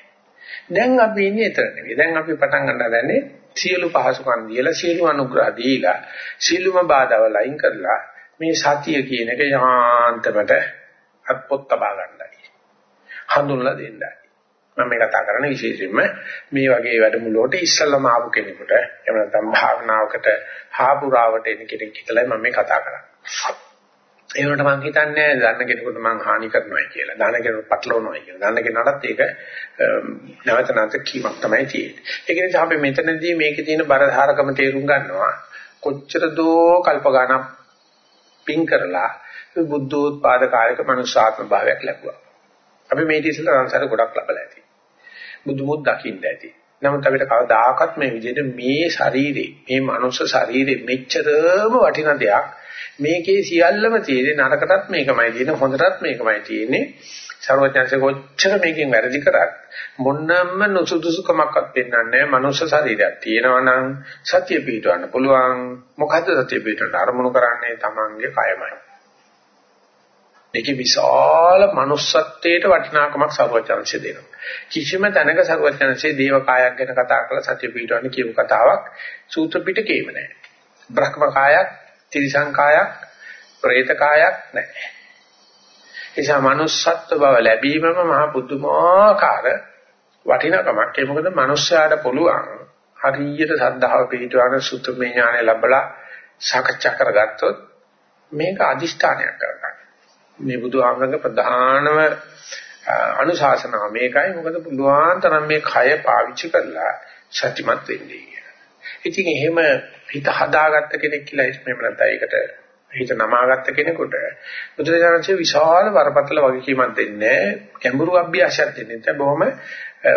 දැන් අපි ඉන්නේ එතන නෙවෙයි. දැන් අපි පටන් ගන්න හදන්නේ සියලු පහසුකම් දීලා සියලු අනුග්‍රහ දීලා සියලුම බාධාවල් අයින් කරලා මේ සතිය කියන එක යාන්තමට අත්පොත් තබා ගන්නයි. හඳුන්ලා දෙන්නයි. මම මේ කතා කරන්නේ විශේෂයෙන්ම මේ වගේ වැඩමුළුවට ඉස්සල්ලාම ආපු කෙනෙකුට එහෙම නැත්නම් භාවනාවකට හාපුරාවට එන කෙනෙක් හිතලයි මම මේ කතා කරන්නේ. ඒ වුණාට මම හිතන්නේ දන්න කෙනෙකුට මම හානි කරනවා කියලා. දන්න කෙනෙකුට පටලවනවා කියලා. දන්න කෙනාටත් ඒක නැවත නැවත කීමක් තමයි තියෙන්නේ. ඒක නිසා අපි මෙතනදී මේකේ තියෙන බරධාරකම තේරුම් ගන්නවා. කොච්චර දෝ කල්ප ගණන් පින් කරලා බුද්ධෝත්පාද කාලයක මනුෂ්‍යාත්ම භාවයක් ලැබුවා. අපි මේ ඉතිසල සංසාර ගොඩක් ලබලා ඇති. බුදුමුත් දකින්න ඇති. නමුත් අපිට කවදාකවත් මේ විදිහට මේ ශරීරේ මේ මනුස්ස ශරීරේ මෙච්චරම වටින දෙයක් මේකේ සියල්ලම තියෙන්නේ නරකටත් මේකමයි තියෙන්නේ හොඳටත් මේකමයි තියෙන්නේ. සර්වඥාන්සේ කොච්චර මේකෙන් වැරදි කරත් මොන්නම්ම නුසුදුසුකමක්වත් පෙන්වන්නේ නැහැ. මනුස්ස ශරීරයක් තියෙනවා නම් සත්‍ය පිටවන්න පුළුවන්. මොකද්ද සත්‍ය පිටවන්න අරමුණු කරන්නේ? Tamange කයමයි. මේකේ විශාල manussත්වයට වටිනාකමක් සර්වචන්සය දෙනවා. කිසිම තැනක සර්වචන්සයේ දේව කායක් ගැන කතා කරලා සත්‍ය පිටවන්නේ කියපු කතාවක් සූත්‍ර පිටකේම නැහැ. බ්‍රහ්ම කායක්, තිරිසං කායක්, പ്രേත කායක් නැහැ. එනිසා manussත්ව බව ලැබීමම මහ පුදුමාකාර වටිනාකමක්. ඒ මොකද මිනිස්යාට පුළුවන් හරියට සද්ධාව පිටවන සුත්‍රමය ඥානය ලැබලා සාකච්ඡා කරගත්තොත් මේක අදිෂ්ඨානයක් කරගන්න. මේ බුදුහාමරගේ ප්‍රධානම අනුශාසනාව මේකයි මොකද පුළුවන් තරම් මේ කය පාවිච්චි කරලා සත්‍යමත් වෙන්නේ කියලා. ඉතින් එහෙම හිත හදාගත්ත කෙනෙක් කියලා එහෙම නැත්නම් ඒකට හිත නමාගත්ත කෙනෙකුට බුදුරජාණන්සේ විශාල වරපතල වගකීමක් දෙන්නේ ගැඹුරු අභ්‍යාසයක් දෙන්නේ නැහැ බොහොම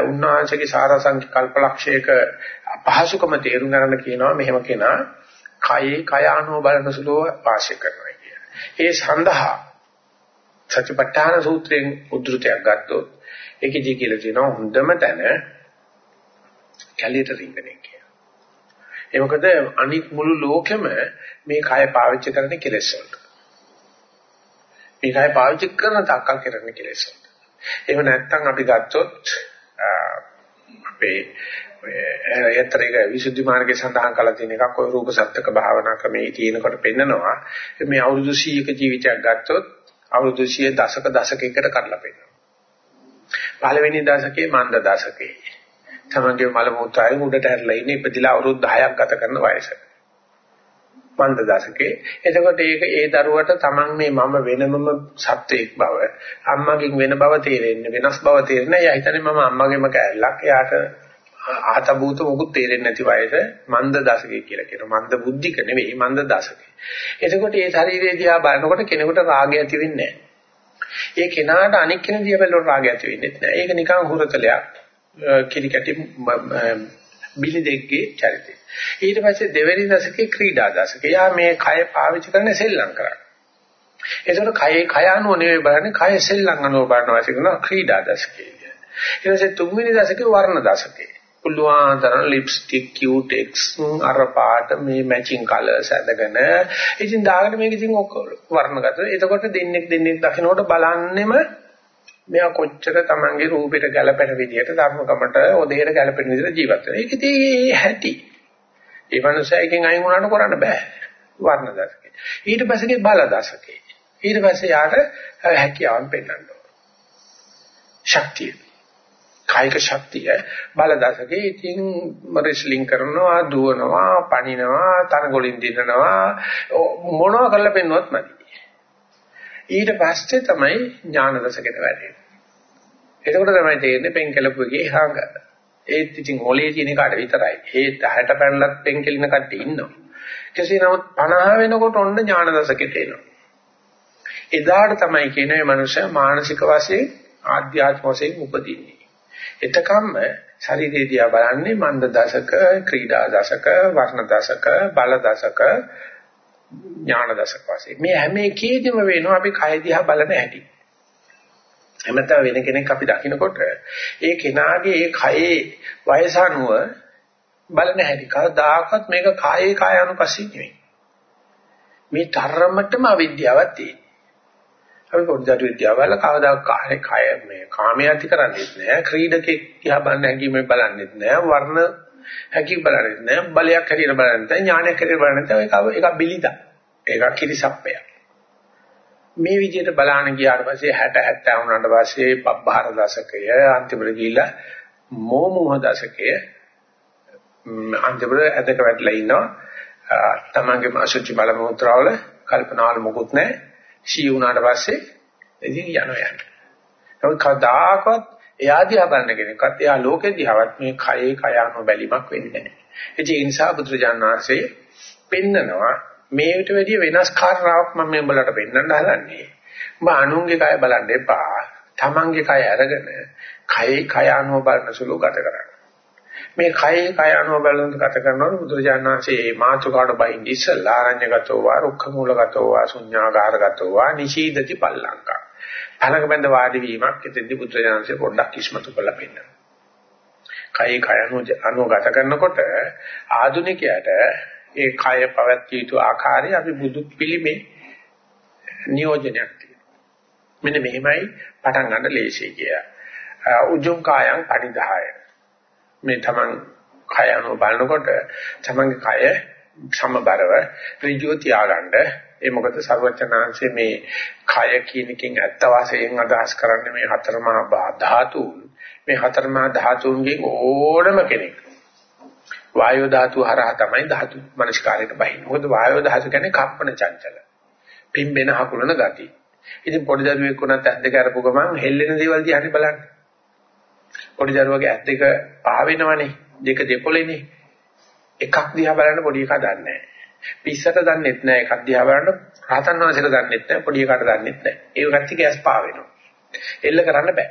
උන්වහන්සේගේ සාරසංඛ්‍ය කල්පලක්ෂයක අපහසුකම තේරුම් ගන්න කියනවා මෙහෙම කෙනා කයේ කය අනුව බලන සුළුව වාසය කරනවා කියන. ඒ සඳහා සතිපට්ඨාන සූත්‍රයෙන් උද්දෘතයක් ගත්තොත් ඒකෙදි කියලා තියෙනවා හොඳම තැන කැලියට රින්ගනේ කියලා. ඒ මොකද අනිත් මුළු ලෝකෙම මේ කය පාවිච්චි කරන කෙලෙස් වලට. මේ කය පාවිච්චි කරන තාක්කල් කරන කෙලෙස් වලට. එහෙම නැත්නම් අපි ගත්තොත් අපේ යතරේක විසුද්ධි මාර්ගයේ සඳහන් කරලා තියෙන එකක් ඔය රූප සත්‍යක භාවනා ක්‍රමයේ තියෙනකොට පෙන්නනවා මේ අවුරුදු 100ක ජීවිතයක් ගත්තොත් අවුරුදු 100 දශක දශකයකට කඩලා පෙන්නනවා. පළවෙනි දශකයේ මන්ද දශකයේ. තමන්ගේ මල මුත්‍රායෙන් උඩට හැරලා ඉන්නේ ඉපදිලා අවුරුදු 10ක් ගත කරන වයස. මන්ද දශකයේ. එතකොට ඒක ඒ දරුවට තමන් මේ මම වෙනමම සත්වයක් බව, අම්මගෙන් වෙන බව තේරෙන්නේ, වෙනස් බව තේරෙන්නේ. එයා හිතන්නේ මම අම්මගේම කෑල්ලක්. එයාට ආතබූත මොකුත් තේරෙන්නේ නැති වයස මන්ද දශකය කියලා කියනවා. මන්ද බුද්ධික නෙවෙයි මන්ද දශකය. එතකොට මේ ශරීරය දිහා බලනකොට කෙනෙකුට රාගය ඇති වෙන්නේ නැහැ. ඒ කෙනාට අනික් කෙනෙක් දිහා බලනකොට රාගය ඇති වෙන්නේ නැහැ. ඒක නිකන් හුරතලයක්. කිරි කැටි බිලි දෙකේ චරිතය. ඊට පස්සේ දෙවෙනි දශකේ ක්‍රීඩා දශකය. යා මේ කය පාවිච්චි කරන සෙල්ලම් කරන්නේ. ඒකට කයේ කය අනුව නෙවෙයි බලන්නේ කය සෙල්ලම් අනුව බලනවා කියන ක්‍රීඩා දශකය. ඊට පස්සේ තුන්වෙනි දශකේ වර්ණ දශකේ. පුළුවන් තරම් ලිප්ස්ටික් කියුටෙක්ස් අර පාට මේ මැචින් කලර්ස් ඇඳගෙන ඉතින් දාගෙන මේක ඉතින් වර්ණගත. එතකොට දෙන්නෙක් දෙන්නෙක් දකින්නකොට බලන්නෙම මෙයා කොච්චර Tamange රූපෙට ගැලපෙන විදිහට ධර්මකමට ඔදේට ගැලපෙන විදිහට ජීවත් වෙනවා. ඒක ඉතින් හැටි. ඒ මනුස්සයෙක්ගෙන් අයින් වුණාට කරන්න බෑ. වර්ණ දශකේ. ඊට පස්සේ බල දශකේ. ඊට පස්සේ යාට හැකියාවන් පෙන්වන්න ඕන. ශක්තිය. කායික ශක්තිය බල දශකේ ඉතින් රෙස්ලිං කරනවා, දුවනවා, පනිනවා, තරගොලින් දිනනවා මොනවා කරලා පෙන්වුවත් මදි. ඊට පස්සේ තමයි ඥාන දශකයට වැටෙන්නේ. එතකොට තමයි තේරෙන්නේ පෙන්කලපුවගේ හාඟ. ඒත් ඉතින් මොලේ තියෙන කාට විතරයි. ඒ 60 පැනලත් පෙන්කලින කට්ටිය ඉන්නවා. කෙසේ නමුත් 50 වෙනකොට ඔන්න ඥාන දශකෙට එනවා. එදාට තමයි කියන මේ මනුස්සයා මානසික වශයෙන් ආධ්‍යාත්ම වශයෙන් උපදින්නේ. එතකම්ම ශරීරය දිහා බලන්නේ මන්ද දශක, ක්‍රීඩා දශක, වර්ණ දශක, බල දශක, ඥාන දශක වශයෙන්. මේ හැම එකේදීම වෙනවා අපි කය දිහා බලන හැටි. එමෙතන වෙන කෙනෙක් අපි දකින්නකොට ඒ කෙනාගේ ඒ කයේ වයස අනුව බලන හැටි කවදාකවත් මේක කායේ කාය අනුපස්සී නෙවෙයි. මේ තරමටම අවිද්‍යාවක් තියෙනවා. අපි පොඩි දඩු විද්‍යාවල කවදා කාය කය මේ කාමයේ ඇති කරන්නේත් නෑ. ක්‍රීඩකෙක් දිහා බලන්න හැකියි බලන්නේත් නෑ. වර්ණ හැකි බලන්නේත් නෑ. බලයක් හැටියට බලන්නේත් නෑ. ඥානයක් හැටියට බලන්නේත් නෑ. ඒක ඒක බිලිදා. ඒක කිරිසප්පය මේ විදිහට බලන්න ගියාට පස්සේ 60 70 වුණාට පස්සේ පබ්බහර දශකය අන්තිමට ගිහිල්ලා මෝමුහ දශකය අන්තිමට ඇදක වැටලා ඉන්නවා. තමන්ගේම අසුචි බල මොහොතවල කල්පනාවල මොකුත් නැහැ සී වුණාට පස්සේ ඉතින් යනවා යන්නේ. නමුත් කවදාකවත් එයා දිහා බලන කෙනෙක්වත් එයා ලෝකෙ දිහාවත් මේ කයේ කය අනුව බැලීමක් වෙන්නේ නැහැ. ඒ නිසා බුදුරජාණන් වහන්සේ පෙන්නනවා මේකට වැඩිය වෙනස් කාරණාවක් මම මේ උඹලට පෙන්වන්න හදන්නේ. උඹ අනුන්ගේ කය බලන්න එපා. තමන්ගේ කය අරගෙන කයේ කය අනුව බලන සුළු ගත කරන්න. මේ කයේ කය අනුව බලන ගත කරනකොට බුදුරජාණන් වහන්සේ මේ මාතුකාට බයින් ඉස්සලා ආරඤ්‍යගතෝ වා රුක්ඛ මූලගතෝ වා ශුඤ්ඤාගාරගතෝ වා නිශීදති පල්ලංකා. අනක බඳ වාඩි වීමක් එතෙන්දී බුදුරජාණන් වහන්සේ පොඩ්ඩක් ඉස්මතු කරලා පෙන්නනවා. කයේ කය අනුව ගත කරනකොට ආධුනිකයට ඒ කය පවත්විය යුතු ආකාරය අපි බුදු පිළිමේ නියෝජනයක් තියෙනවා. මෙන්න මෙහෙමයි පටන් ගන්න ලේසියි කිය. උජුං කායං පරිදාය. මේ තමන් කය අනුව බලනකොට තමන්ගේ කය සමබරව ඍජුව තියාගන්න ඒ මොකද සර්වචනාංශයේ මේ කය කියන එකෙන් ඇත්ත වශයෙන් අදහස් කරන්නේ මේ හතරමහා ධාතුන් මේ හතරමහා ධාතුන්ගෙන් ඕනම කෙනෙක් වායෝ ධාතු හරහා තමයි ධාතු මනස්කාරයට බහින්නේ. මොකද වායෝ ධාතු කියන්නේ කම්පන චංචල. පිම්බෙන හකුලන ගති. ඉතින් පොඩි දරුවෙක් වුණත් ඇස් දෙක අරපු ගමන් හෙල්ලෙන දේවල් දිහානේ බලන්නේ. පොඩි දරුවගේ ඇස් දෙක පහ වෙනවනේ. දෙක දෙකොලේනේ. එකක් දිහා බලන්න පොඩි එකා දන්නේ නැහැ. පිස්සට දන්නෙත් නැහැ. එකක් දිහා බලන්න රහතන් වහන්සේට දන්නෙත් නැහැ. පොඩි එකාට දන්නෙත් නැහැ. ඒ ගැත්තික ඇස් පහ වෙනවා. එල්ල කරන්න බෑ.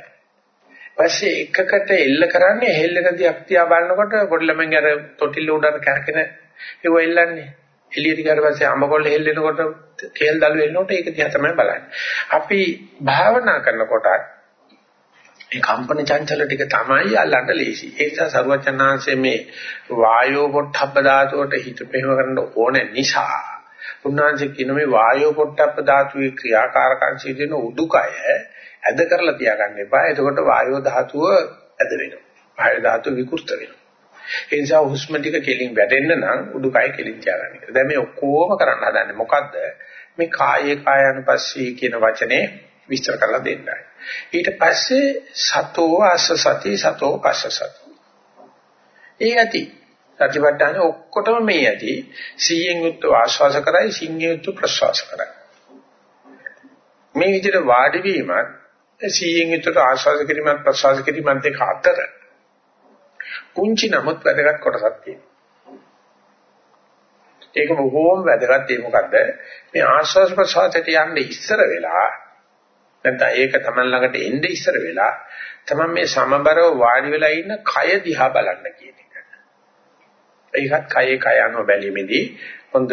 පස්සේ එකකට එල්ල කරන්නේ හෙල්ලෙන දියක් තියා බලනකොට පොඩි ළමෙන් අර තොටිල්ල උඩට කැරකෙන ඒව එල්ලන්නේ. එළියට ගියාට පස්සේ අඹකොල්ල හෙල්ලෙනකොට කේල් දළු එල්ලනකොට ඒක දිහා තමයි බලන්නේ. අපි භාවනා කරනකොට මේ කම්පන චංචල ටික තමයි අල්ලන්න ලේසි. ඒ නිසා සරුවචනාංශයේ මේ වායෝ පොට්ටබ්බ ධාතුවට හිත පෙරව කරන්න ඕන නිසා උන්වහන්සේ කියන මේ වායෝ පොට්ටබ්බ ධාතුවේ ක්‍රියාකාරකම් සිදුවෙන උඩුකය ඇද කරලා තියාගන්න එපා. එතකොට වායෝ ධාතුව ඇද වෙනවා. වායෝ ධාතුව විකෘත වෙනවා. ඒ නිසා හුස්ම ටික කෙලින් වැටෙන්න නම් උඩුකය කෙලින් තියාගන්න. දැන් මේ ඔක්කොම කරන්න හදන්නේ මොකද්ද? මේ කායේ කායानुපස්සී කියන වචනේ විස්තර කරලා දෙන්නයි. ඊට පස්සේ සතෝ අස්ස සති සතෝ පස්ස සති. ඒ ඇති සතිපට්ඨාන ඔක්කොටම මේ ඇති. සීයෙන් යුක්ත ආශ්වාස කරයි, සිංයෙන් යුක්ත ප්‍රශ්වාස කරයි. මේ විදිහට වාඩි වීමත් සීයෙන් යුක්ත ආශ්වාස කිරීමත් ප්‍රශ්වාස කිරීමත් දෙක අතර කුංචි නමුත් වැදගත් කොටසක් තියෙනවා. ඒක බොහෝම වැදගත් ඒ මොකද්ද? මේ ආශ්වාස ප්‍රශ්වාසයට යන්නේ ඉස්සර වෙලා නැත්නම් ඒක Taman ළඟට එnde ඉස්සර වෙලා Taman මේ සමබරව වාඩි වෙලා ඉන්න කය දිහා බලන්න කියන එක. ඒකත් කයේ කය අනුව බැලීමේදී හොඳ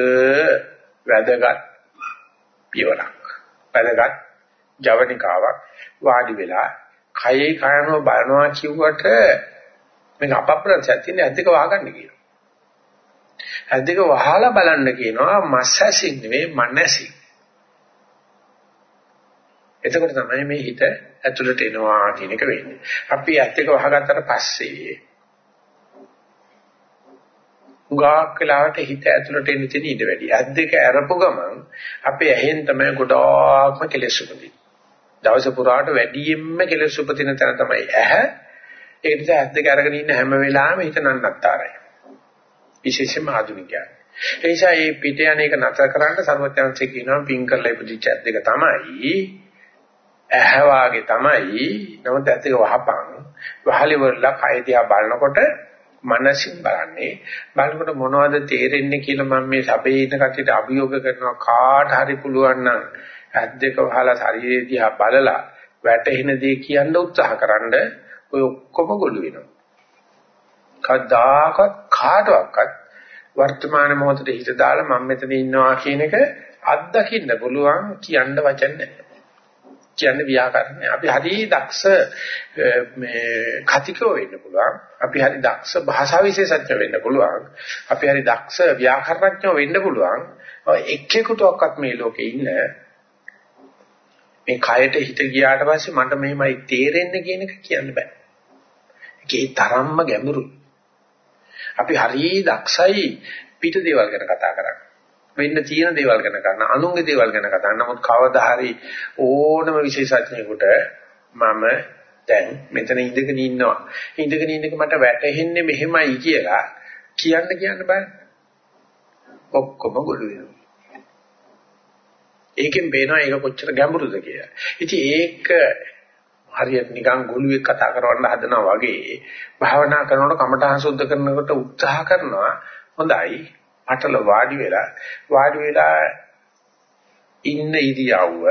වැදගත් පියවරක්. වැදගත් ජවනිකාවක් වාඩි වෙලා කයේ කයනව බලනවා කිව්වට මේක අපප්‍රංශයක් තියෙන ඇද්දක වහගන්න කියනවා. ඇද්දක වහලා බලන්න කියනවා මස්සසින් නෙවෙයි මනසින්. එතකොට තමයි මේ හිත ඇතුළට එනවා කියන එක වෙන්නේ. අපි ඇද්දක වහගත්තට පස්සේ උගාක් වෙලාවට හිත ඇතුළට එන්න තියෙන ඉඩ වැඩි. ඇද්දක අරපු ගමන් අපේ ඇහෙන් තමයි ගොඩාක්ම කෙලෙස් උපදින්නේ. දවස පුරාට වැඩියෙන්ම කෙලෙස් උපදින තැන තමයි ඇහැ. ඒ නිසා ඇද්දක අරගෙන ඉන්න හැම වෙලාවෙම හිත නන්නත්තරයි. විශේෂයෙන්ම ආධුනිකයන්. ඒ නිසා මේ පිට යන එක නතර කරන්න සර්වඥාන්සේ කියනවා පින් කරලා ඉපදිච්ච ඇද්දක තමයි ඇහැ වාගේ තමයි නමුත් ඇද්දක වහපන්. වහලි වල කය දිහා බලනකොට මනසින් බලන්නේ බලනකොට මොනවද තේරෙන්නේ කියලා මම මේ සබේ ඉන්න කට්ටියට අභියෝග කරනවා කාට හරි පුළුවන් නම් ඇද්දක වහලා ශරීරය දිහා බලලා වැටෙන දේ කියන්න උත්සාහකරනද ඔය ඔක්කොම ගොළු වෙනවා. කවදාකවත් කාටවත් වර්තමාන මොහොතේ හිත දාලා මම මෙතන ඉන්නවා කියන එක අත්දකින්න පුළුවන් කියන්න වචන නැහැ. කියන්නේ ව්‍යාකරණය. අපි හරි දක්ෂ මේ කතිකෝ වෙන්න පුළුවන්. අපි හරි දක්ෂ භාෂා විශේෂඥ වෙන්න පුළුවන්. අපි හරි දක්ෂ ව්‍යාකරණඥ වෙන්න පුළුවන්. එක්කෙකුටවත් මේ ලෝකේ ඉන්න මේ කයට හිත ගියාට පස්සේ මට මෙහෙමයි තේරෙන්නේ කියන එක කියන්න බෑ. ඒකේ තරම්ම ගැඹුරුයි. අපි හරිය දක්ෂයි පිට දේවල් ගැන කතා කරන්නේ. වෙන්න තියෙන දේවල් ගැන කරන අනුන්ගේ දේවල් ගැන කතා නමුත් කවදා හරි ඕනම විශේෂඥයෙකුට මම දැන් මෙතන ඉඳගෙන ඉන්නවා. ඉඳගෙන ඉන්නක මට වැටහෙන්නේ මෙහෙමයි කියලා කියන්න කියන්න බෑ. ඔක්කොම ගොළු වෙනවා. ඒකෙන් පේනවා ඒක කොච්චර ගැඹුරුද කියලා. ඉතින් ඒක හරියට නිකන් ගොළුෙක් කතා කරවන්න හදනවා වගේ භාවනා කරනකොට කමඨහං සුද්ධ කරනකොට උත්සාහ කරනවා හොඳයි. අටල වාඩි වෙලා වාඩි වෙලා ඉන්න ඉරියව්ව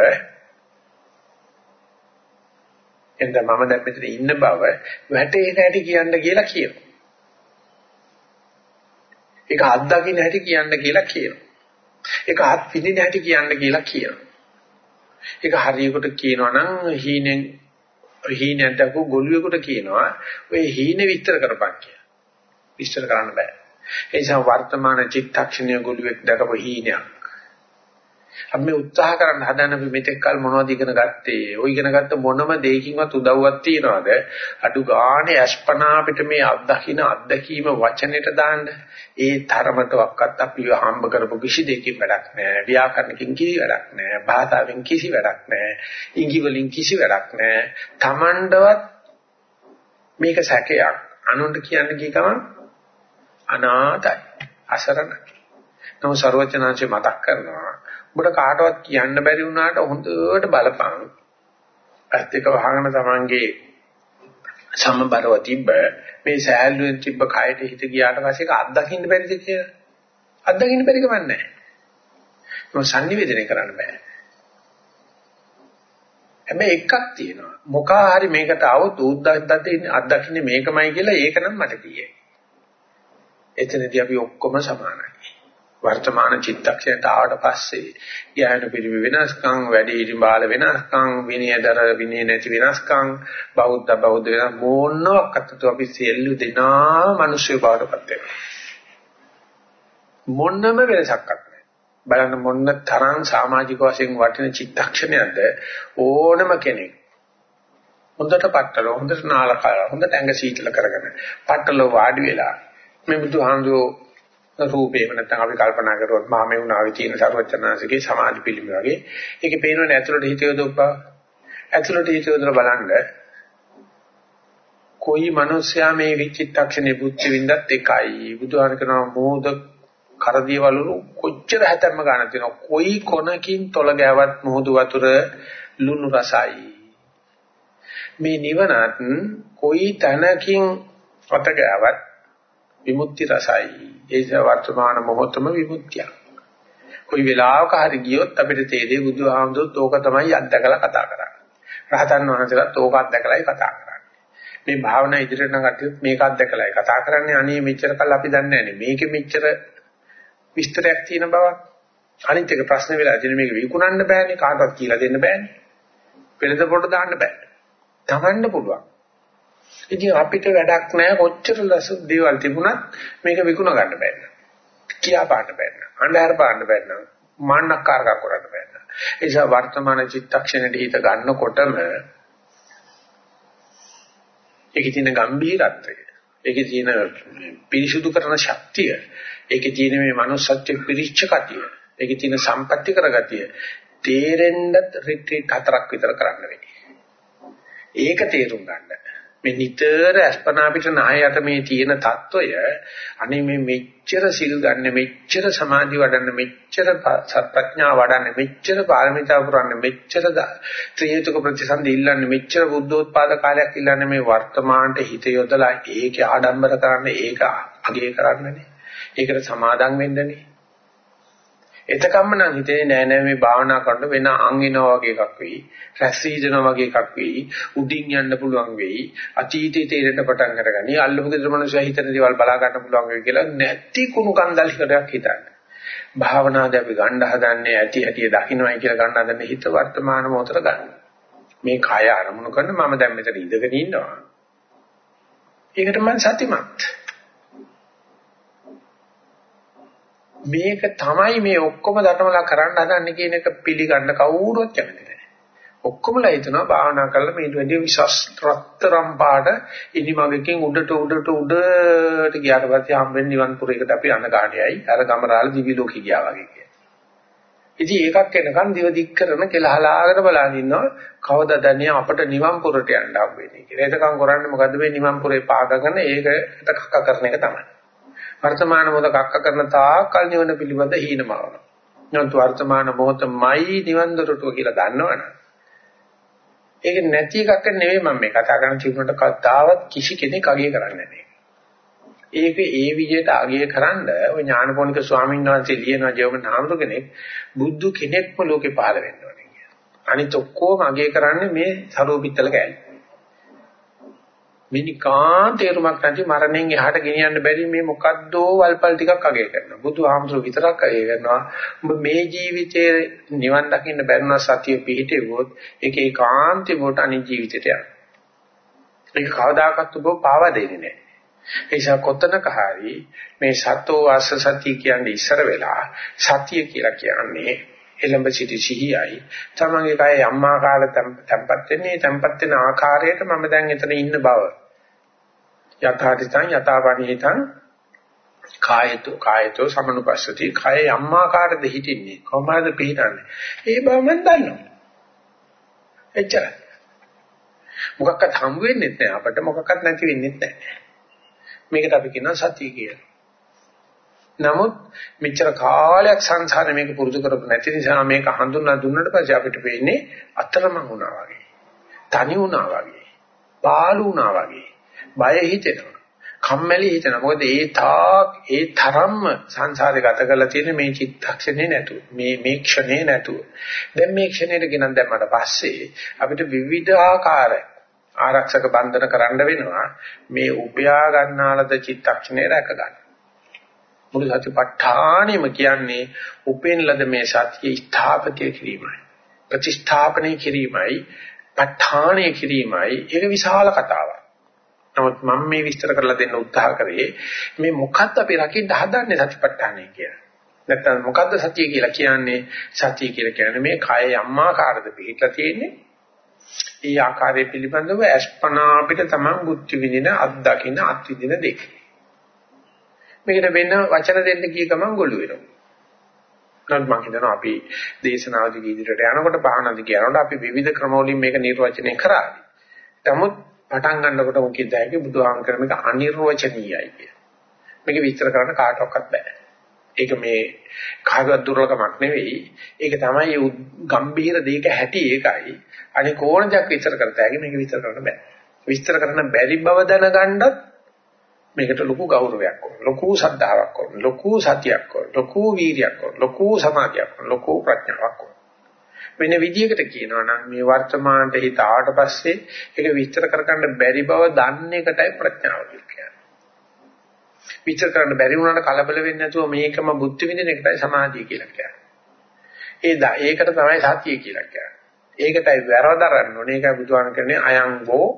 එඳ මම දැන් මෙතන ඉන්න බව වැටේ නැටි කියන්න කියලා කියනවා. ඒක අත්දකින්න හැටි කියන්න කියලා කියනවා. ඒක අත් පිළින හැටි කියන්න කියලා කියනවා. ඒක හරියකට කියනවා නම් හීනෙන් හීනයක් දක්ව ගොළුවෙකුට කියනවා ඔය හීන විස්තර කරපන් කියලා. විස්තර කරන්න බෑ. ඒ නිසා වර්තමාන චිත්තක්ෂණය ගොළුෙක් දැකපු හීනයක්. අපි මේ උත්සාහ කරන්න හදන අපි මෙතෙක් කල මොනවද ඉගෙන ගත්තේ? ඔය ඉගෙන ගත්ත මොනම දෙයකින්වත් උදව්වක් තියනවද? අඩු ගානේ අස්පනා අපිට මේ අත්දකින්න අත්දැකීම වචනෙට දාන්න. ඒ තරමටවත් අපි හම්බ කරපු කිසි දෙයකින් වැඩක් නැහැ. ව්‍යාකරණකින් කිසි වැඩක් නැහැ. භාෂාවෙන් කිසි වැඩක් නැහැ. ඉංග්‍රීසි වලින් කිසි වැඩක් නැහැ. Tamandවත් මේක සැකයක්. අනුන්ට කියන්න ගිය ගමන් අනාතයි අසරණ. නම ਸਰවචනාංශේ මතක් කරනවා. උඹට කාටවත් කියන්න බැරි වුණාට හොඳට බලපං. ඇත්ත එක වහගෙන තමන්ගේ සම්බරව තිබ්බ මේ සෑල්ලුවෙන් තිබ්බ කයට හිත ගියාට පස්සේ ඒක අත්දකින්න බැරිද කියලා. අත්දකින්න බැරි කමක් නැහැ. ඒක sannivedana කරන්න බෑ. හැබැයි එකක් තියෙනවා. මොකා හරි මේකට આવොත් උද්දත්තට අත්දකින්නේ මේකමයි කියලා ඒක නම් මට කියයි. එතනදී අපි ඔක්කොම සමානයි. වර්තමාන චිත්තක්ෂණයට ආවට පස්සේ යායන පිළිවි වෙනස්කම් වැඩි ඉරි බාල වෙනස්කම් විනයදර විනය නැති වෙනස්කම් බෞද්ධ බෞද්ධ වෙන මොනක් අතට අපි සියලු දෙනා මිනිස්සු බවටපත් වෙනවා මොන්නම වෙනසක් නැහැ බලන්න මොන්න තරම් සමාජික වශයෙන් වටින චිත්තක්ෂණයක්ද ඕනම කෙනෙක් හොඳට පట్టල හොඳට නාලකලා හොඳට ඇඟ සීතල කරගෙන පట్టල වාඩි වෙලා මේ බුදුහාමුදුරෝ රූපේම නැත්නම් අපි කල්පනා කරුවොත් මහා මෙවුනාවේ තියෙන සර්වචනාසිකේ සමාධි පිළිම වගේ. ඒකේ පේනවනේ ඇතුළට හිතේ දොප්පා ඇතුළට හිතේ දොර බලන්න කොයි මිනිස්සයා මේ විචිත්තක්ෂණේ බුද්ධ විඳත් එකයි. බුදුහාම කරන මොහොත කරදිය වලු කොච්චර හැතැම්ම ගන්න තියෙනවා කොයි කොනකින් තොල ගෑවත් මොහොත වතුර ලුණු රසයි. මේ නිවනත් කොයි තැනකින් අත ගෑවත් විමුක්ති රසයි. ඒක වර්තමාන මොහොතම විමුක්තිය. කොයි වෙලාවක හරි ගියොත් අපිට තේරෙයි බුදුහාමුදුරුවෝ තෝක තමයි අත්දකලා කතා කරන්නේ. රහතන් වහන්සේලාත් තෝක අත්දකලායි කතා කරන්නේ. මේ භාවනා ඉදිරියට නම් කටියොත් මේක අත්දකලායි කතා කරන්නේ. අනේ මෙච්චර කල් අපි දන්නේ නැහැ මේකෙ මෙච්චර විස්තරයක් තියෙන බව. අනිත් එක ප්‍රශ්න වෙලා තියෙන මේක විකුණන්න බෑනේ කාටවත් කියලා දෙන්න බෑනේ. පෙළද පොට දාන්න බෑ. තමන්න පුළුවන්. ඉතින් අපිට වැඩක් නැහැ කොච්චර ලස දේවල් තිබුණත් මේක විකුණ ගන්න බෑ. කියා පාන්න බෑ. අන්ධහර පාන්න බෑ. මාන්නක්කාරකම් කරන්න බෑ. ඒ නිසා වර්තමාන චිත්තක්ෂණයට හිත ගන්නකොටම ඒකේ තියෙන ගැඹීරත්වය ඒකේ තියෙන පිරිසුදු කරන ශක්තිය ඒකේ තියෙන මේ manussත්ව පිරිච්ච කතිය ඒකේ තියෙන සම්පatti කරගතිය තේරෙන්නත් රිට්‍රීට් හතරක් විතර කරන්න වෙන්නේ ඒක තේරුම් ගන්න මේ නිතර අස්පනා පිට නායයට මේ තියෙන తত্ত্বය අනේ මේ මෙච්චර සිල් ගන්න මෙච්චර සමාධි වඩන්න මෙච්චර ප්‍රඥා වඩන්න මෙච්චර පාරමිතා පුරන්න මෙච්චර ත්‍රිහේතුක ප්‍රතිසන්දි ඉල්ලන්නේ මෙච්චර බුද්ධෝත්පාද කාලයක් ඉල්ලන්නේ මේ වර්තමානට හිත යොදලා ඒක ආඩම්බර කරන්න ඒක අගය කරන්නනේ. ඒකට සමාදම් වෙන්නනේ. එතකම්ම නම් හිතේ නෑ නෑ මේ භාවනා කරනකොට වෙන අංගිනවා වගේ එකක් වෙයි. රැස්සීදනවා වගේ එකක් වෙයි. උඩින් යන්න පුළුවන් වෙයි. අතීතයේ තේරෙන්න පටන් අරගනි. අල්ලපු ගෙදර මිනිස්සු හිතන දේවල් බලා ගන්න පුළුවන් වෙයි කියලා නැති කුණු කන්දල් හිතයක් හිතන්න. භාවනාදී අපි ගන්න හදන්නේ ඇති ඇති දකින්නයි කියලා ගන්න හදන්නේ හිත වර්තමාන මොහොතට ගන්න. මේ කය අරමුණු කරන මම දැන් මෙතන ඉඳගෙන ඉන්නවා. ඒකට මම සතිමත්. මේක තමයි මේ ඔක්කොම දඩමලා කරන්න හදන්නේ කියන එක පිළිගන්න කවුරුවත් කැමති නැහැ. ඔක්කොමලා හිතනවා භාවනා කරලා මේට වැඩි විශ්වාස රත්තරම් පාඩ ඉනිමගකින් උඩට උඩට උඩට ගියාට පස්සේ හම්බෙන්නේ නිවන් පුරයකට අපි අන්න ගාණියයි අර ගමරාල දිවි ලෝකෙ ගියා වගේ කියන. ඉතින් ඒකක් එනකන් දිව දික් කරන කෙලහලාගෙන බලන් ඉන්නවා කවදද දන්නේ අපට නිවන් පුරට යන්න හම්බෙන්නේ කියලා. එතකන් කරන්නේ මොකද්ද මේ නිවන් පුරේ පාගගෙන ඒකට කක්ක කරන එක තමයි. වර්තමාන මොහොත කක්ක කරන තාක්කල් නිවන පිළිබඳ හීනමාවන. නමුත් වර්තමාන මොහොතමයි නිවන් දොරටුව කියලා දන්නවනේ. ඒක නැති එකක් නෙවෙයි මම මේ කතා කරන චිතුනට කතාවත් කිසි කෙනෙක් අගය කරන්නේ නැහැ. ඒක ඒ විදිහට අගය කරන්න ඔය ඥානපෝනික ස්වාමීන් වහන්සේ ලියන ජීවම නාමතු කෙනෙක් බුද්ධ කෙනෙක්ම ලෝකේ පහළ වෙන්න ඕනේ කියලා. අනිත ඔක්කොම අගය කරන්නේ මේ සරෝපිත්තල කෑලි. මිනිකාන් තේරුමක් නැති මරණයෙන් එහාට ගෙනියන්න බැරි මේ මොකද්දෝ වල්පල් ටිකක් අගය කරනවා. බුදුහාමුදුරු විතරක් අගය කරනවා. ඔබ මේ ජීවිතේ නිවන් දකින්න බැරින සතිය පිහිටෙවොත් ඒක ඒකාන්තෙම කොට අනිත් ජීවිතයට යනවා. ඒක කවදාකවත් ඔබ පාවා දෙන්නේ නැහැ. ඒ නිසා කොතනක හරි මේ සතෝ වාස සතිය කියන්නේ ඉස්සර වෙලා සතිය කියලා කියන්නේ එළඹ සිටි සිහියයි. තමන්ගේ කය අම්මාකාර තැම්පත් වෙන්නේ තැම්පත් වෙන ආකාරයට මම දැන් එතන ඉන්න බව. යථාදිතං යථාපණීතං කායතු කායතු සමනුපස්සති. කය අම්මාකාරද හිටින්නේ? කොහොමද පිටින්නේ ඒ බව මම දන්නවා. එච්චරයි. මොකක්වත් හම් වෙන්නේ නැහැ. අපිට මොකක්වත් නැති වෙන්නේ නැහැ. මේකට අපි කියනවා සතිය කියලා. නමුත් මෙච්චර කාලයක් සංසාරේ මේක පුරුදු කරපු නැති නිසා මේක හඳුන්වා දුන්නට පස්සේ අපිට වෙන්නේ අතරමං වුණා වගේ. තනි වුණා වගේ. පාළු වුණා වගේ. බය හිතෙනවා. කම්මැලි හිතෙනවා. මොකද ඒ තාක් ඒ තරම්ම සංසාරේ ගත කරලා තියෙන මේ චිත්තක්ෂණේ නැතුව. මේ මේ ක්ෂණේ නැතුව. දැන් මේ ක්ෂණයට ගෙනන් දැම්මට පස්සේ අපිට විවිධාකාර ආරක්ෂක බන්ධන කරන්න වෙනවා. මේ උපයා ගන්නාලද චිත්තක්ෂණේ රැක ගන්න. මුළු සතිපට්ඨානෙම කියන්නේ උපෙන් ලද මේ සතිය ස්ථාපිතය කිරීමයි. ප්‍රතිස්ථාපනය කිරීමයි, ප ဋ ාණය කිරීමයි ඒක විශාල කතාවක්. නමුත් මම මේ විස්තර කරලා දෙන්න උත්සාහ කරේ මේ මොකක්ද අපි රකින්න හදන්නේ සතිපට්ඨානය කියලා. නැත්තම් මොකද්ද සතිය කියලා කියන්නේ? සතිය කියලා කියන්නේ මේ කය යම්මාකාරද පිළිලා තියෙන්නේ. ඒ ආකාරය පිළිබඳව අස්පනා අපිට තමන් බුද්ධ විඳින අත්දකින්න අත්විඳින දෙකේ මේකට වෙන වචන දෙන්න කිය ගමන් ගොළු වෙනවා. නමුත් මම හිතනවා අපි දේශනාවදී ඉදිරියට යනකොට භාවනාදී කියනකොට අපි විවිධ ක්‍රමවලින් මේක නිර්වචනය කරා. නමුත් පටන් ගන්නකොට මොකද ඇයි බුදුහාම කරන එක අනිර්වචනීයයි කිය. මේක විස්තර කරන්න කාටවත් බෑ. ඒක මේ කාගවත් දුර්ලභමක් නෙවෙයි. ඒක තමයි ගම්බීර දෙයක හැටි ඒකයි. අනික ඕන දෙයක් විස්තර කරතයි මේක විස්තර කරන්න බෑ. විස්තර කරන්න බැරි බව දැනගන්නත් මේකට ලොකු ගෞරවයක් ඕන ලොකු ශ්‍රද්ධාවක් ඕන ලොකු සතියක් ඕන ලොකු වීර්යයක් ඕන ලොකු සමාධියක් ඕන ලොකු ප්‍රඥාවක් ඕන වෙන විදියකට කියනවා නම් මේ වර්තමානට හිත ආවට පස්සේ ඒක විස්තර කරගන්න බැරි බව දන්න එකටයි ප්‍රඥාව කියන්නේ. විස්තර කරන්න බැරි වුණාට කලබල වෙන්නේ නැතුව මේකම බුද්ධ විඳින එකටයි සමාධිය කියලා කියන්නේ. ඒ ඒකට තමයි සතිය කියලා කියන්නේ. ඒකටයි වැරදරන්න ඕනේ. ඒකයි බුදුහාම කියන්නේ අයංගෝ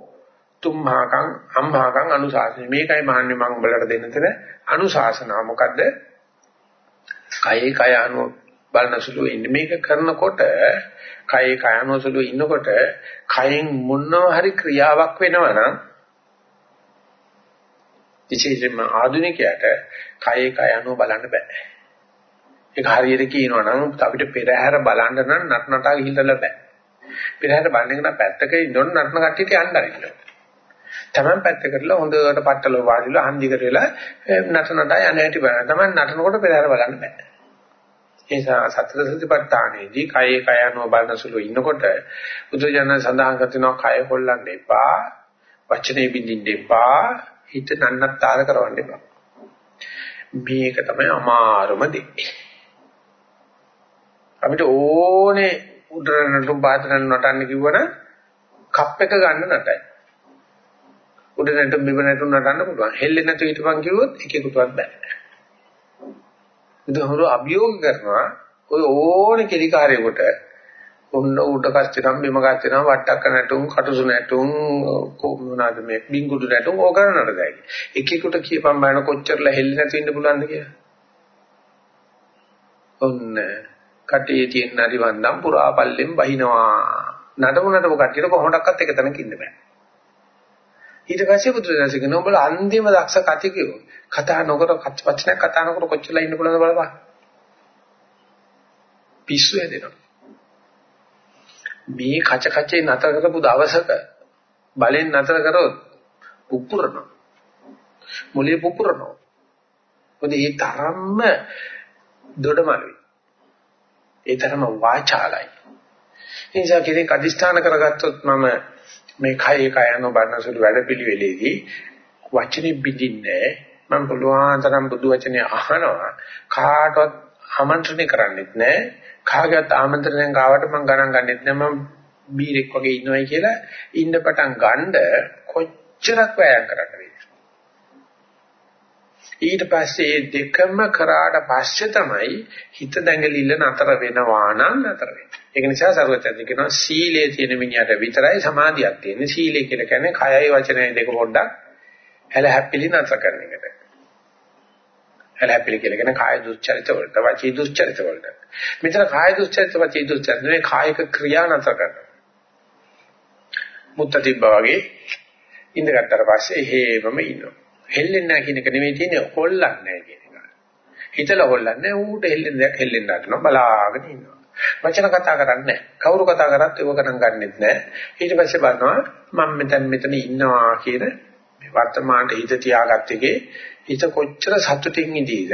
තුම්හාකං අම්හාකං අනුශාසන. මේකයි මහන්නේ මම උඹලට දෙන්න තර අනුශාසනාව. මොකද්ද? කයේ කය අනු බලන සුළු ඉන්නේ. මේක කරනකොට කයේ කය අනු සුළු ඉන්නකොට කයෙන් මොනවා හරි ක්‍රියාවක් වෙනවනම් විශේෂයෙන්ම ආධුනිකයට කයේ කය අනු බලන්න බෑ. ඒක හරියට කියනවා නම් අපිට පෙරහැර බලන්න නම් නටනටා ගිහිල්ලා බෑ. පෙරහැර බලන්න නම් පැත්තක ඉන්නොත් නටන කට්ටියට යන්න අරින්න. Taman පැත්ත කරලා හොඳට පట్టල වාඩිලා හන්දි කරලා නටනටා යන හැටි බලන්න. Taman නටනකොට පෙරහැර බලන්න බෑ. ඒ නිසා සතර සතිපට්ඨානයේදී කයේ කය අනුව බලන සුළු ඉන්නකොට බුදුජානක සඳහන් කරනවා කය හොල්ලන්න එපා, වචනේ බින්දින්න එපා, හිත නන්නත්තර කරවන්න එපා. මේක තමයි අමාරුම දේ. අපිට ඕනේ උඩරන නටුම් පාතන නටන්න කිව්වනම් කප් එක ගන්න නටයි. උඩ නටුම් බිම නටුම් නටන්න පුළුවන්. හෙල්ලෙන්නේ නැතුව හිටපන් කිව්වොත් එකෙකුටවත් බෑ. බුදුහමරු අභියෝග කරනවා ඔය ඕනේ කෙලිකාරයෙකුට ඔන්න උඩ කච්චනම් බිම කච්චනම් වට්ටක්ක නැටුම් කටුසු නැටුම් මොනවාද මේ බින්ගුඩු නැටුම් ඕක කරන්නට දැයි. එකෙකුට කියපම් බලන කොච්චරලා හෙල්ල නැති ඉන්න පුළුවන්ද කියලා. ඔන්න කටේ තියෙන හරි වන්දම් පුරා පල්ලෙන් බහිනවා. නටමු නටමු කට්ටියට කොහොමඩක්වත් එක තැනක ඉන්න බෑ. ඊට පස්සේ බුදුරජාණන් කියනවා උඹලා අන්තිම දක්ෂ කතිකයෝ කතා නොකර වචනයක් කතා නොකර කොච්චරලා ඉන්න පුළුවන්ද බලපන්. පිස්සු හැදෙනවා. මේ කච කචේ නතර කරපු දවසක බලෙන් නතර කරොත් පුපුරනවා. මුලිය පුපුරනවා. මොකද ඒ තරම්ම දොඩමලුයි. ඒ තරම වාචාලයි. ඒ නිසා කෙනෙක් අදිස්ථාන කරගත්තොත් මම මේ කය කය යන බන්නසුළු වැඩපිළිවෙලේදී වචනේ බිඳින්නේ මම පුළුවන් තරම් බුදු වචනේ අහනවා. කාටවත් ආමන්ත්‍රණය කරන්නෙත් නැහැ. කාගේවත් ආමන්ත්‍රණයෙන් ගාවට මම ගණන් ගන්නෙත් නැහැ. මම බීරෙක් වගේ ඉන්නවයි කියලා ඉන්න පටන් ගන්න කොච්චරක් වැයම් කරන්න වේද ඊට පස්සේ මේ දෙකම කරාට පස්සේ තමයි හිත දැඟලිල්ල නතර වෙනවා නම් නතර වෙන්නේ ඒක නිසා සරුවත්යන් කියනවා සීලයේ තියෙන මිනිහට විතරයි සමාධියක් තියෙන්නේ. සීලය කියලා කියන්නේ කයයි වචනයයි දෙක පොඩ්ඩක් හැල හැප්පිලි නැතර කරන එකට. හැල හැප්පිලි කියලා කියන්නේ කාය දුස්චරිත වලට, වචී දුස්චරිත වලට. මෙතන කාය දුස්චරිත, වචී දුස්චරිත නෙවෙයි කායික ක්‍රියා නැතර කරනවා. මුත්ත තිබ්බා වගේ ඉඳගත්තට පස්සේ හේවම ඉන්නවා. හෙල්ලෙන්නේ නැහැ කියන එක නෙවෙයි තියෙන්නේ හොල්ලන්නේ නැහැ කියන එක. හිතලා හොල්ලන්නේ ඌට හෙල්ලෙන දෙයක් හෙල්ලෙන්න ගන්නවා බලාගෙන ඉන්නවා. වචන කතා කරන්නේ නැහැ. කවුරු කතා කරත් ඒව ගණන් ගන්නෙත් නැහැ. ඊට පස්සේ බලනවා මම මෙතන මෙතන ඉන්නවා කියන මේ වර්තමානයේ හිත තියාගත්ත එකේ හිත කොච්චර සතුටින් ඉඳීද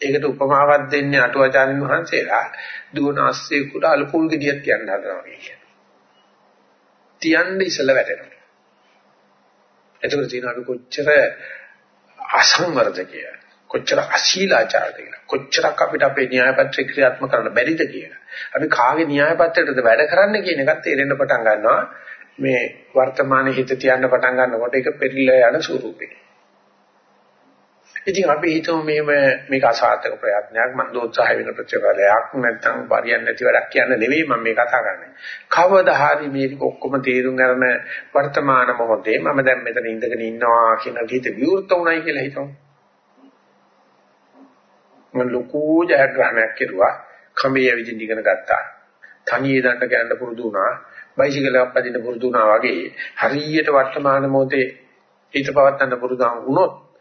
ඒකට උපමාවක් දෙන්නේ අටුවාචාර්යන් වහන්සේලා දුවන අස්සේ කුඩ අලුපුල් ගෙඩියක් තියන්න හදනවා කියන්නේ. තියන්න ඉසල වැටෙනවා. එතකොට තියෙනවා කොච්චර අසංවරද කියලා. කොච්චර අශීලාචාරද කියලා. කොච්චරක් අපිට අපේ න්‍යාය පත්‍රය ක්‍රියාත්මක කරන්න බැරිද කියලා. අපි කාගේ න්‍යාය පත්‍රයටද වැඩ කරන්න කියන එකත් තේරෙන්න පටන් ගන්නවා. මේ වර්තමානයේ හිත තියන්න පටන් ගන්නකොට ඒක පෙරලිලා යන ස්වරූපේ. ඉතින් අපි හිතමු මේව මේක අසාර්ථක ප්‍රයත්නයක් මන් දෝත්සාහ වෙන ප්‍රතිඵලයක් නැත්නම් පරියන් නැති වැඩක් කියන්න නෙවෙයි මම මේ කතා කරන්නේ. කවදා හරි මේක ඔක්කොම තේරුම් ගන්න වර්තමාන මොහොතේ මම දැන් මෙතන ඉඳගෙන ඉන්නවා කියන හිත විවෘත උනායි කියලා හිතමු. මම ලොකු ජයග්‍රහණයක් කෙරුවා. කඹේ ඇවිදින්න ඉගෙන ගත්තා. තනියේ දඬ ගන්න පුරුදු වුණා. බයිසිකලයක් පදින්න පුරුදු වුණා වගේ හරියට වර්තමාන මොහොතේ හිත පවත්වන්න පුරුදු වුණොත්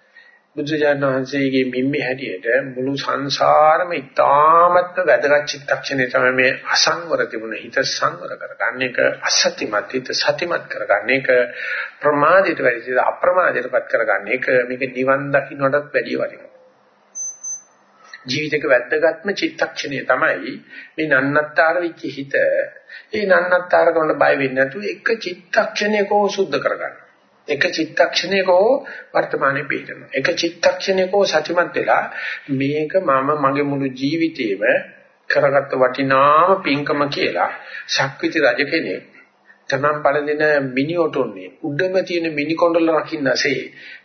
බුදුජානක වහන්සේගේ මිම්මේ හැටියට මුළු සංසාරෙම ඉතාමත් වැදගත් චිත්තක්ෂණය තමයි මේ අසංවර තිබුණ හිත සංවර කරගන්න එක අසත්‍යමත් හිත සතිමත් කරගන්න එක ප්‍රමාදයට වැඩි අප්‍රමාදයටපත් කරගන්න එක මේක නිවන් දකින්නටත් වැඩි වටිනවා ජීවිතේක වැද්දගත්ම චිත්තක්ෂණය තමයි මේ නන්නත්තර වෙච්ච හිත. ඒ නන්නත්තර කරන බය වෙන්නේ නැතුව එක චිත්තක්ෂණයකෝ සුද්ධ කරගන්න. එක චිත්තක්ෂණයකෝ වර්තමානයේ පිටනවා. එක චිත්තක්ෂණයකෝ සතිමත් වෙලා මේක මම මගේ මුළු ජීවිතේම කරගත්ත වටිනාම පින්කම කියලා ශක්විති රජ කෙනෙක් තමන් පළඳින මිනි ඔටොන්නේ උඩම තියෙන මිනි කොණ්ඩල රකින්නසේ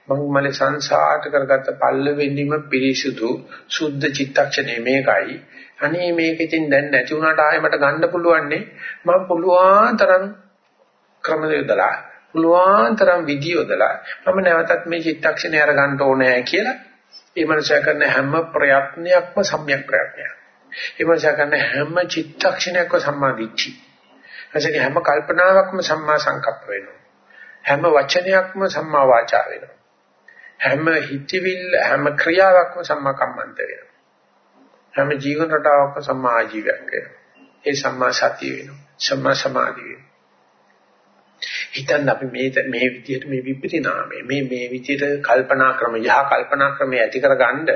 මම මල සංසාරට කරගත්ත පල්ල වෙන්නීම පිරිසුදු සුද්ධ චිත්තක්ෂණය මේකයි අනේ මේක ඉතින් දැන් නැති වුණාට ආයෙ මට ගන්න පුළුවන්නේ මම පුළුවන් තරම් ක්‍රම යොදලා පුළුවන් තරම් විදි යොදලා මම නැවතත් මේ චිත්තක්ෂණය අරගන්න ඕනේ කියලා ඒ මනසා කරන හැම ප්‍රයත්නයක්ම සම්‍යක් ප්‍රයත්නයක්. ඒ මනසා කරන හැම චිත්තක්ෂණයක්ම සම්මා දිට්ඨි. එසේනි හැම කල්පනාවක්ම සම්මා සංකප්ප වෙනවා. හැම වචනයක්ම සම්මා වාචා වෙනවා. හැම හිතවිල්ල හැම ක්‍රියාවක්ම සම්මා කම්මන්ත වෙනවා. හැම ජීවන රටාවක්ම සම්මා ආජීවයක් වෙනවා. ඒ සම්මා සතිය වෙනවා. සම්මා සමාධිය වෙනවා. හිතන්න අපි මේ මේ විදිහට මේ විපරිණාමය මේ මේ විදිහට කල්පනා ක්‍රම යහ කල්පනා ක්‍රමය ඇති කරගන්න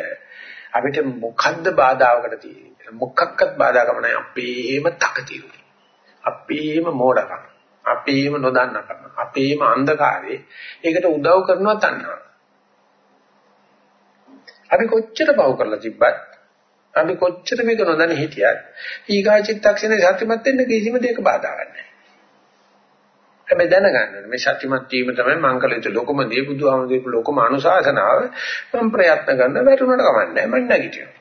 අපිට මොකද්ද බාධාවකට තියෙන්නේ? මොකක්වත් බාධාකම නැහැ. අපේම තකතිරු අපේම මෝඩකම. අපේම නොදන්නකම. අපේම අන්ධකාරේ. ඒකට උදව් කරනවා තණ්හා. අපි කොච්චර පව කරලා තිබ්බත් අපි කොච්චර මේක නොදැන හිටියත් ඊගා චිත්තක්ෂණේ සත්‍යමත් වෙන්න කිසිම දෙයක බාධාවක් නැහැ හැබැයි දැනගන්න ඕනේ. මේ සත්‍යමත් වීම තමයි මං කළ යුතු ලොකුම දේ බුදුහාමුදුරුවෝ දීපු ලොකුම අනුශාසනාව. මම ප්‍රයත්න කරන වැටුණට කමන්නේ මම නැගිටිනවා.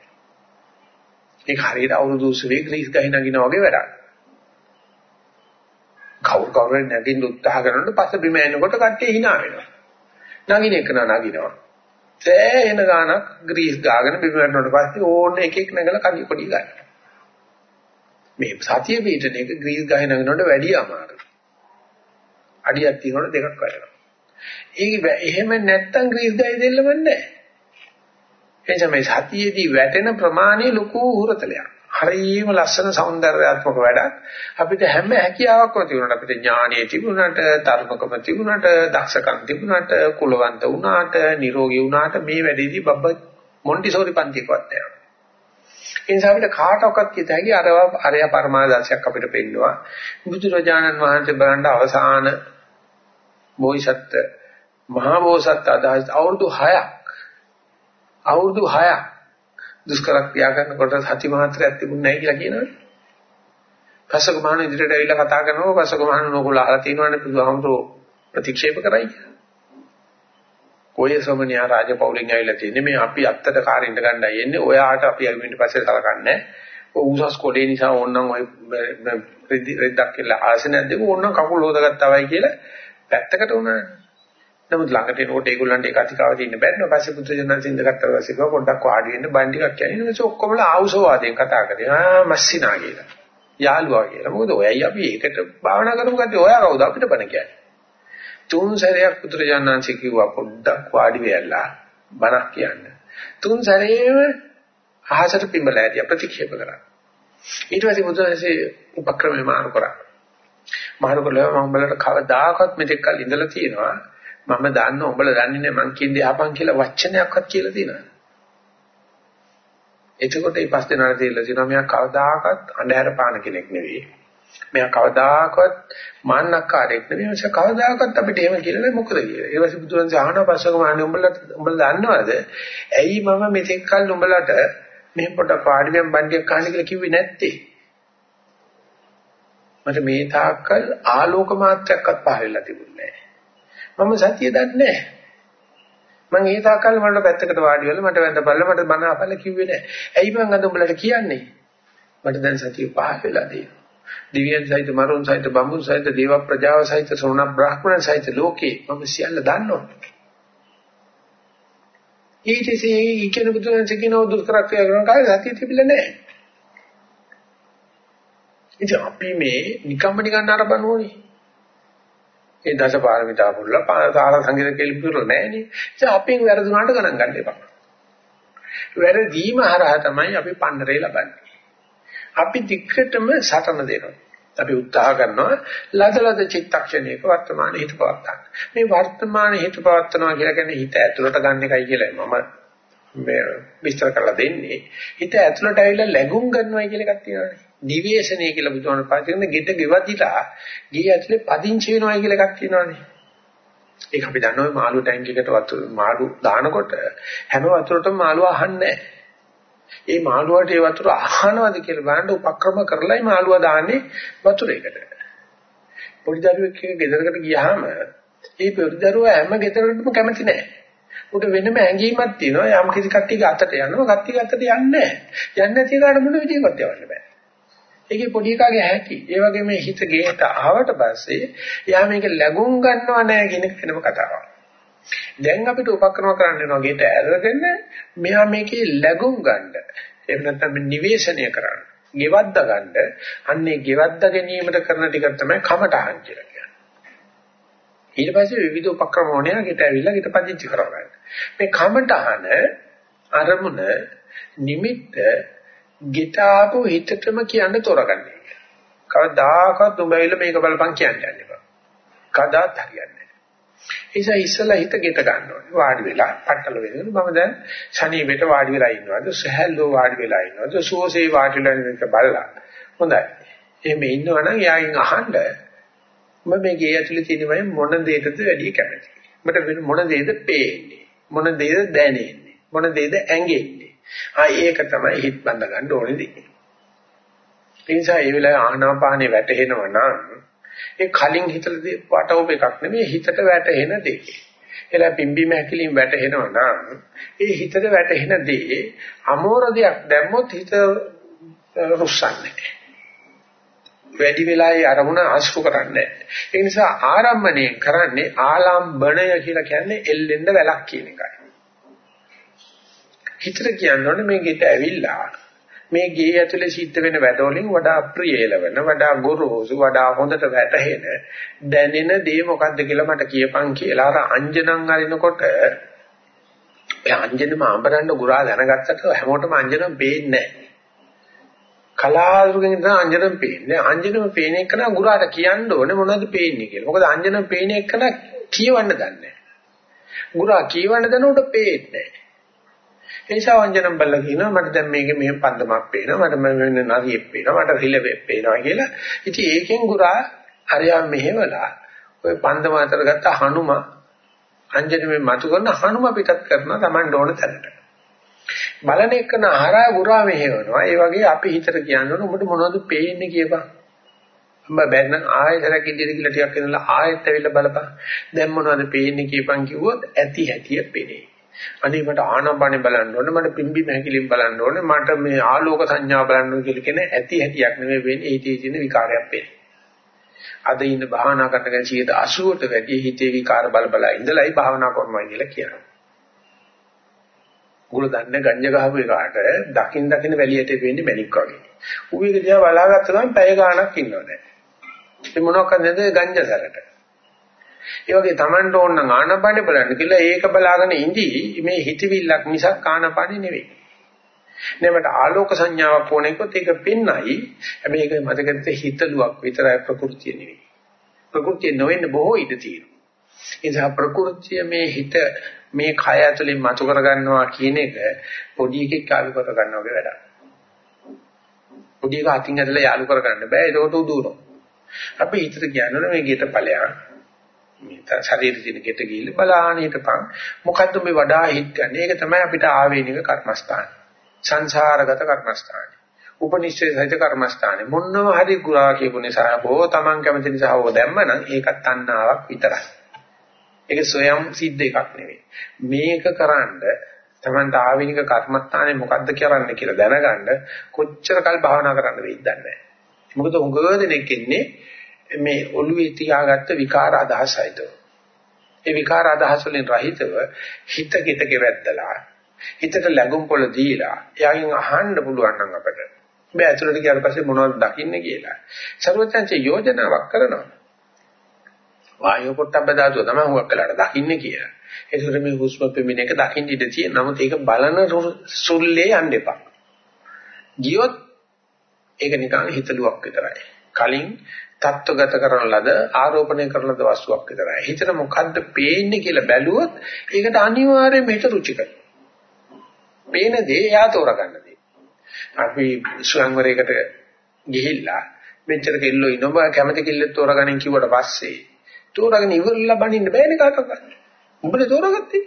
ඒක හරියට අවුරුදු 20 ග්‍රීස් ගහේ නගිනා වගේ වැඩක්. කවුරු කවුරු නැගින්න උත්සාහ කරනකොට පස්ස බිම එනකොට කට්ටිය hina වෙනවා. නගින එක නගිනවා. සෑහෙන ගානක් ග්‍රීස් ගාගෙන බිම වැටුණාට පස්සේ ඕන එකෙක් නැගලා කඩි පොඩි ගන්න. මේ සතිය පිටන එක ග්‍රීස් ගහේ නගිනකොට වැඩි අමාරුයි. අඩියක් තියෙනකොට දෙකක් වැඩනවා. ඒක එහෙම නැත්තම් ග්‍රීස් ගයි දෙල්ලම නැහැ. එනිසා මේ සතියේදී වැටෙන ප්‍රමාණය ලොකු උරතලයක්. හරියම ලස්සන సౌందర్యාත්මක වැඩක්. අපිට හැම හැකියාවක්ම තිබුණාට අපිට ඥාණයේ තිබුණාට, ධර්මකම තිබුණාට, දක්ෂකම් තිබුණාට, කුලවන්ත වුණාට, නිරෝගී වුණාට මේ වැඩේදී බබ්බ මොන්ටිසෝරි පන්තිකවත් යනවා. ඒ නිසා අපිට කාටවත් කිත හැකි අර අරය පරමාදර්ශයක් අපිට පෙන්නවා. බුදුරජාණන් වහන්සේ බලන්න අවසාන බෝසත් මහා බෝසත් අදහස් අවුරුදු 6ක් අවුරුදු 6ක් දුෂ්කර ක්‍රියා කරනකොට සති මාත්‍රයක් තිබුණ නැහැ කියලා කියනවනේ. පසක මහණ ඉදිරියට ඇවිල්ලා කතා කරනවා පසක මහණ නෝකල අහලා තියෙනවනේ බුදුහාමුදුරෝ ප්‍රතික්ෂේප කරයි කියලා. කොය ශ්‍රමණයා රාජපෞලින් ඇවිල්ලා තියෙන්නේ මේ අපි අත්තට කාරින්ට ගන්නයි එන්නේ ඔයාට අපි අවිමින් පස්සේ සලකන්නේ උසස් කොලේ නිසා ඕනනම් ඔය රෙද්දක් කියලා ආසනයක් දෙමු ඕනනම් කකුල් හොදගත්තවයි කියලා පැත්තකට උනානේ. නමුත් ළඟට එනකොට ඒගොල්ලන්ට ඒක අතිකාව තියෙන්න බැරි නෝ පස්සේ පුත්‍රයන්න් සින්ද ගත්තා පස්සේ ගා පොඩ්ඩක් වාඩි වෙන්න බන් ටිකක් කියන්නේ ඊට පස්සේ ඔක්කොමලා ආවුසෝවාදයෙන් කතා කරේ. ආ මස්සිනා කියලා. යාළුවා කියලා. මොකද ඔයයි අපි ඒකට භාවනා කරමු කද්දී ඔයා කවුද අපිට බණ කියන්නේ. තුන් සැරයක් පුත්‍රයන්න් කිව්වා පොඩ්ඩක් වාඩි වෙලා බණක් කියන්න. තුන් සැරේම අහසට පිඹලා ඇදී ප්‍රතික්ෂේප කරා. ඊට පස්සේ බුදුහාසේ උපක්‍රමය මාරු කරා. මාරු කළා මම උඹලට කවදාකවත් මෙතෙක් කල් ඉඳලා තියෙනවා මම දන්න උඹලා දන්නේ නැහැ මං කියන්නේ ආපන් කියලා වචනයක්වත් කියලා තියෙනවා එතකොට මේ පස් දෙනාට දෙilla තියෙනවා මෙයා කවදාකවත් අඳුර පාන කෙනෙක් නෙවෙයි මෙයා කවදාකවත් මාන්නක්කාරයෙක් නෙවෙයි මෙයා කවදාකවත් අපිට එහෙම කියලා නෑ මොකද කියලා ඊට පස්සේ බුදුරජාණන් අහනවා පස්සක මාන්නේ උඹලා උඹලා දන්නවද ඇයි මම මෙතෙක් කල් උඹලට මේ පොඩ පාඩියෙන් බණ්ඩියක් කහන්න කියලා කිව්වේ නැත්තේ මට මේ තාක්කල් ආලෝක මාත්‍රයක්වත් පහළලා තිබුණේ නැහැ. මම සතිය දන්නේ නැහැ. මම ඒ තාක්කල් මට පැත්තකට වාඩි වෙලා මට වැඳපල්ල මට බන අපල කිව්වේ නැහැ. ඇයි මං අද උඹලට කියන්නේ? මට දැන් සතිය පහළලා දෙනවා. දිව්‍යයන් සහිත මරුන් සහිත බඹුන් සහිත දේව ප්‍රජාව සහිත ශ්‍රවණ බ්‍රාහ්මණ සහිත ලෝකේ මම සියල්ල දන්නවා. ඊටසේ ඉගෙන බුදුන් කියනවා දුෂ්කරත්වය කරන කාලේ සතිය තිබිලා නැහැ. ඉතින් අපි මේ නිකම්ම නිකන් අරබනෝනේ. ඒ දසපාරමිතා පුරලා පාරාර සංගීත කෙලිපුරලා නැහනේ. ඉතින් අපෙන් වැරදුනාට ගණන් ගන්න එපා. වැරදීම හරහා තමයි අපි පන්නරේ ලබන්නේ. අපි දික්කටම සටන දෙනවා. අපි උත්සාහ කරනවා ලදලද චිත්තක්ෂණයක වර්තමාන හිත පවත්වා. මේ වර්තමාන හිත පවත්වනවා කියලා කියන්නේ හිත ඇතුළට ගන්න එකයි කියලා මම මේ විස්තර කරලා දෙන්නේ. හිත ඇතුළට ඇවිල්ලා läගුම් ගන්නවයි කියලා එකක් තියෙනවානේ. නිවේශනය කියලා බුදුහාම පාවිච්චි කරන ගෙට ගෙවදිලා ගේ ඇතුලේ පදිංචි වෙනවා කියලා එකක් තියෙනවානේ. ඒක අපි දන්නවා මාළු ටැංක් එකට වතුර මාළු දානකොට හැම වතුරටම මාළු අහන්නේ ඒ මාළුවාට ඒ වතුර අහනවද කියලා බලන්න උපක්‍රම කරලායි මාළුවා දාන්නේ වතුරේකට. පොඩි දරුවෙක් එක ගෙදරකට ගියාම ඒ පොඩි දරුවා හැම ගෙදරකටම කැමති නැහැ. උට වෙනම ඇඟීමක් තියෙනවා යම් කිසි කට්ටියක අතට යනවා කට්ටියක අතට යන්නේ නැහැ. යන්නේ නැති එකට මොන විදිහකට යවන්න බෑ. ඒකේ පොඩි එකාගේ හැටි. ඒ වගේ මේ හිත ගේට ආවට පස්සේ එයා මේක ලැබුම් ගන්නව නැහැ කියන එක වෙනම කතාවක්. දැන් අපිට උපක්‍රම කරන්න වෙනවා ගේට අරගෙන මෙහා මේකේ ලැබුම් ගන්න. එහෙම නැත්නම් නිවේශනය කරන්න. ගෙවද්ද ගන්න. අන්නේ ගෙවද්ද ගැනීමට කරන ටික තමයි කමටහන් කියලා කියන්නේ. ඊට පස්සේ විවිධ උපක්‍රම ඕනේ ගේට ඇවිල්ලා ගේට පදිංචි කරගන්න. මේ කමටහන අරමුණ නිමිත්ත ගෙට ආපු හිතටම කියන්න තොරගන්නේ. කවදාකවත් උඹ ඇවිල්ලා මේක බලපන් කියන්නේ නැහැ. කදාත් හරියන්නේ නැහැ. ඒ නිසා ඉස්සලා හිත ගෙට ගන්න ඕනේ. වාඩි වෙලා පట్టල වෙනකොට මම දැන් ශනීපෙට වාඩි වෙලා ඉන්නවද? සහැල්ලෝ වාඩි වෙලා ඉන්නවද? සුවසේ වාඩි වෙලා ඉන්නක බලලා. හොඳයි. එහෙම ඉන්නවනම් යායින් අහන්න මම මේ ගේ ඇතුලේ තියෙනවයි මොන දෙයකටද වැඩි කැමති. මට මොන දෙයද පේන්නේ? මොන දෙයද දැනෙන්නේ? මොන දෙයද ඇඟෙන්නේ? ආ ඒක තමයි හිත බඳ ගන්න ඕනේ දේ. ඒ නිසා ඒ වෙලාවේ ආනාපානෙ වැටෙනවා නම් ඒ කලින් හිතලා වටවප එකක් නෙමෙයි හිතට වැටෙන දේ. එලා පිම්බීම හැකිලින් වැටෙනවා නම් ඒ හිතට වැටෙන දේ අමෝර දෙයක් දැම්මොත් හිත රුස්සන්නේ. වැඩි වෙලාවේ අරමුණ අසුරු කරන්නේ. ඒ නිසා ආරම්භණය කරන්නේ ආලම්බණය කියලා කියන්නේ එල්ලෙන්න වැලක් කියන එකයි. හිතට කියනෝනේ මේ ගෙට ඇවිල්ලා මේ ගේ ඇතුලේ සිද්ධ වෙන වැඩවලින් වඩා ප්‍රියලවන වඩා ගොරෝසු වඩා හොඳට වැටහෙන දැනෙන දේ මොකද්ද කියලා මට කියපන් කියලා අර අංජනන් අරිනකොට ඒ අංජනම අඹරන්න ගුරා දැනගත්තට හැමෝටම අංජනම් පේන්නේ නැහැ. කලාතුරකින් ඉඳන් අංජනම් පේන්නේ අංජනම් පේන එක නා ගුරාට කියන්න ඕනේ මොනවද පේන්නේ කියලා. මොකද අංජනම් පේන එක නා කියවන්න දන්නේ නැහැ. ගුරා කියවන්න දනකොට පේන්නේ නැහැ. ඒ නිසා වංජනම් බල්ලා කියනවා මට දැන් මේකේ මෙහෙම පන්දමක් පේනවා මට මෙන්න නරියෙක් පේනවා මට රිලෙවෙක් පේනවා කියලා. ඉතින් ඒකෙන් ගුරා අරයා මෙහෙवला ඔය පන්දම අතර ගත්ත හනුම අංජනමේ මතු කරන හනුම පිටත් කරන Taman ඕන තැනට. බලන එක නහරා ගුරා මෙහෙවනවා. ඒ වගේ අපි හිතට කියන්නේ උඹට මොනවද පේන්නේ කියපන්. අම්ම බැන්න ආයෙත් ඉදිරි කියලා ටිකක් ඉඳලා ආයෙත් ඇවිල්ලා බලපන්. දැන් මොනවද පේන්නේ කියපන් කිව්වොත් ඇති හැටිය පේන්නේ. අනේ මට ආනපනෙ බලන්න ඕනේ මට පිම්බි මහැකිලින් බලන්න ඕනේ මට මේ ආලෝක සංඥා බලන්න ඕනේ කියලා කියන ඇති හැටියක් නෙමෙයි වෙන්නේ හිතේ තියෙන විකාරයක් වෙන්නේ. අද ඉන්න භාවනා කරන 80ට වැඩි හිතේ විකාර බල බල ඉඳලායි භාවනා කරනවා කියලා කියනවා. උගල දන්නේ ගංජ ගහපු එකාට දකින් දකින් වැලියට වෙන්නේ මැණික් වගේ. ඌ එක දිහා බලාගත්ත ගමන් පැය ගාණක් ඉන්නව දැන්. ඒ මොනවාක්ද ගංජසරට. ඒ වගේ Tamanට ඕන නම් ආනපානෙ බලන්න කියලා ඒක බලාගෙන ඉඳී මේ හිතවිල්ලක් මිසක් ආනපානෙ නෙවෙයි. නෙමෙට ආලෝක සංඥාවක් ඕන එකත් ඒක පින්නයි. හැබැයි ඒක මතකෙත් හිතලුවක් විතරයි ප්‍රകൃතිය නෙවෙයි. ප්‍රകൃතිය නොවෙන්න බොහෝ ඉඩ තියෙනවා. ඒ නිසා ප්‍රകൃතිය මේ හිත මේ කය ඇතුලේ මතු කරගන්නවා කියන එක පොඩි එකෙක් කාලු කර ගන්නවා වගේ වැඩක්. පොඩි එක අතින් ඇදලා යාලු කරගන්න බෑ. ඒක උදුනෝ. අපි හිතට කියන්නේ මේ ගෙට ඵලයක්. මේ ශරීරයේ තියෙන ගෙට ගිහිල්ලා බලාහන හිටපන් මොකද්ද මේ වඩා හිට ගන්න. ඒක තමයි අපිට ආවේනික කර්මස්ථාන. සංසාරගත කර්මස්ථාන. උපනිශ්චය සහිත කර්මස්ථාන. මොනව හරි ගුරා කියපු නිසා හෝ Taman කැමති නිසා හෝ දැම්මනම් ඒකත් තණ්හාවක් විතරයි. ඒක සොයම් සිද්ධ එකක් නෙවෙයි. මේක කරන්ඩ Tamanට ආවේනික කර්මස්ථානේ මොකද්ද කරන්න කියලා දැනගන්න කොච්චර කල් භාවනා කරන්න වෙයිද දන්නේ නැහැ. මොකද උඟ දෙනෙක් ඉන්නේ මේ ඔළුවේ තියාගත්ත විකාර අදහසයිද ඒ විකාර අදහස් වලින් රහිතව හිත කිත කෙවැද්දලා හිතට ලැබුම් පොළ දීලා එයාගෙන් අහන්න පුළුවන් නම් අපිට. මේ ඇතුළට ගියාට පස්සේ මොනවද දකින්නේ කියලා. සර්වඥාන්සේ යෝජනාවක් කරනවා. වායෝ පොට්ටබ්බ ධාතුව තමයි හුඟක් කලකට දකින්නේ කියලා. ඒකට මේ හුස්ම පෙමින එක දකින්න ඉඩ තියෙන. නමුත් ඒක බලන සුල්ලේ යන්න එපා. ගියොත් ඒක නිකන් හිතලුවක් විතරයි. කලින් තත්ත්වගත කරන ලද ආරෝපණය කරන ලද වස්තුවක් විතරයි. හිතට මොකද්ද පේන්නේ කියලා බැලුවොත් ඒකට අනිවාර්යයෙන්ම හිත රුචි කරනවා. පේන දේ එයා තෝරගන්න දේ. අපි ස්වයංවරයකට ගිහිල්ලා මෙච්චර කෙල්ලෝ ඉනොබ කැමති කෙල්ලෙක් තෝරගනින් කිව්වට පස්සේ තෝරගෙන ඉවරලා බණින්න බෑනේ කාටවත්. උඹනේ තෝරගත්තේ.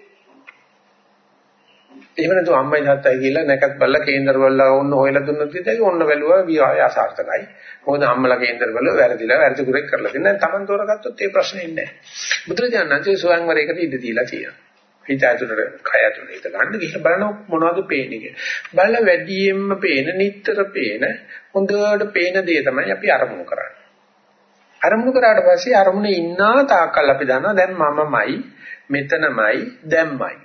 එහෙම නැතු අම්මයි තාත්තයි කියලා නැකත් බල්ලා කේන්දර බල්ලා ඔන්න හොයලා දුන්නොත් ඉතින් ඔන්න බැලුවා විවාහය අසාර්ථකයි. මොකද අම්මලා කේන්දර බල්ලා වැරදිලා වැරදි කුරෙක් කරලා තියෙනවා. Taman තෝරගත්තොත් ඒ ප්‍රශ්නේ ඉන්නේ නැහැ. බුදුරජාණන්සේ සෝයන්වරයකට ඉඳ දීලා තියෙනවා. හිත ඇතුළට කය ඇතුළට හිත ගන්න ගිහින් බලන මොනවද පේන්නේ කියලා. බලලා වැඩියෙන්ම පේන නිටතර පේන හොඳට පේන දේ තමයි අපි අරමුණු කරන්නේ. අරමුණු කරාට පස්සේ අරමුණේ ඉන්නා තාක්කල් අපි දන්නවා දැන් මමමයි මෙතනමයි දැම්මයි.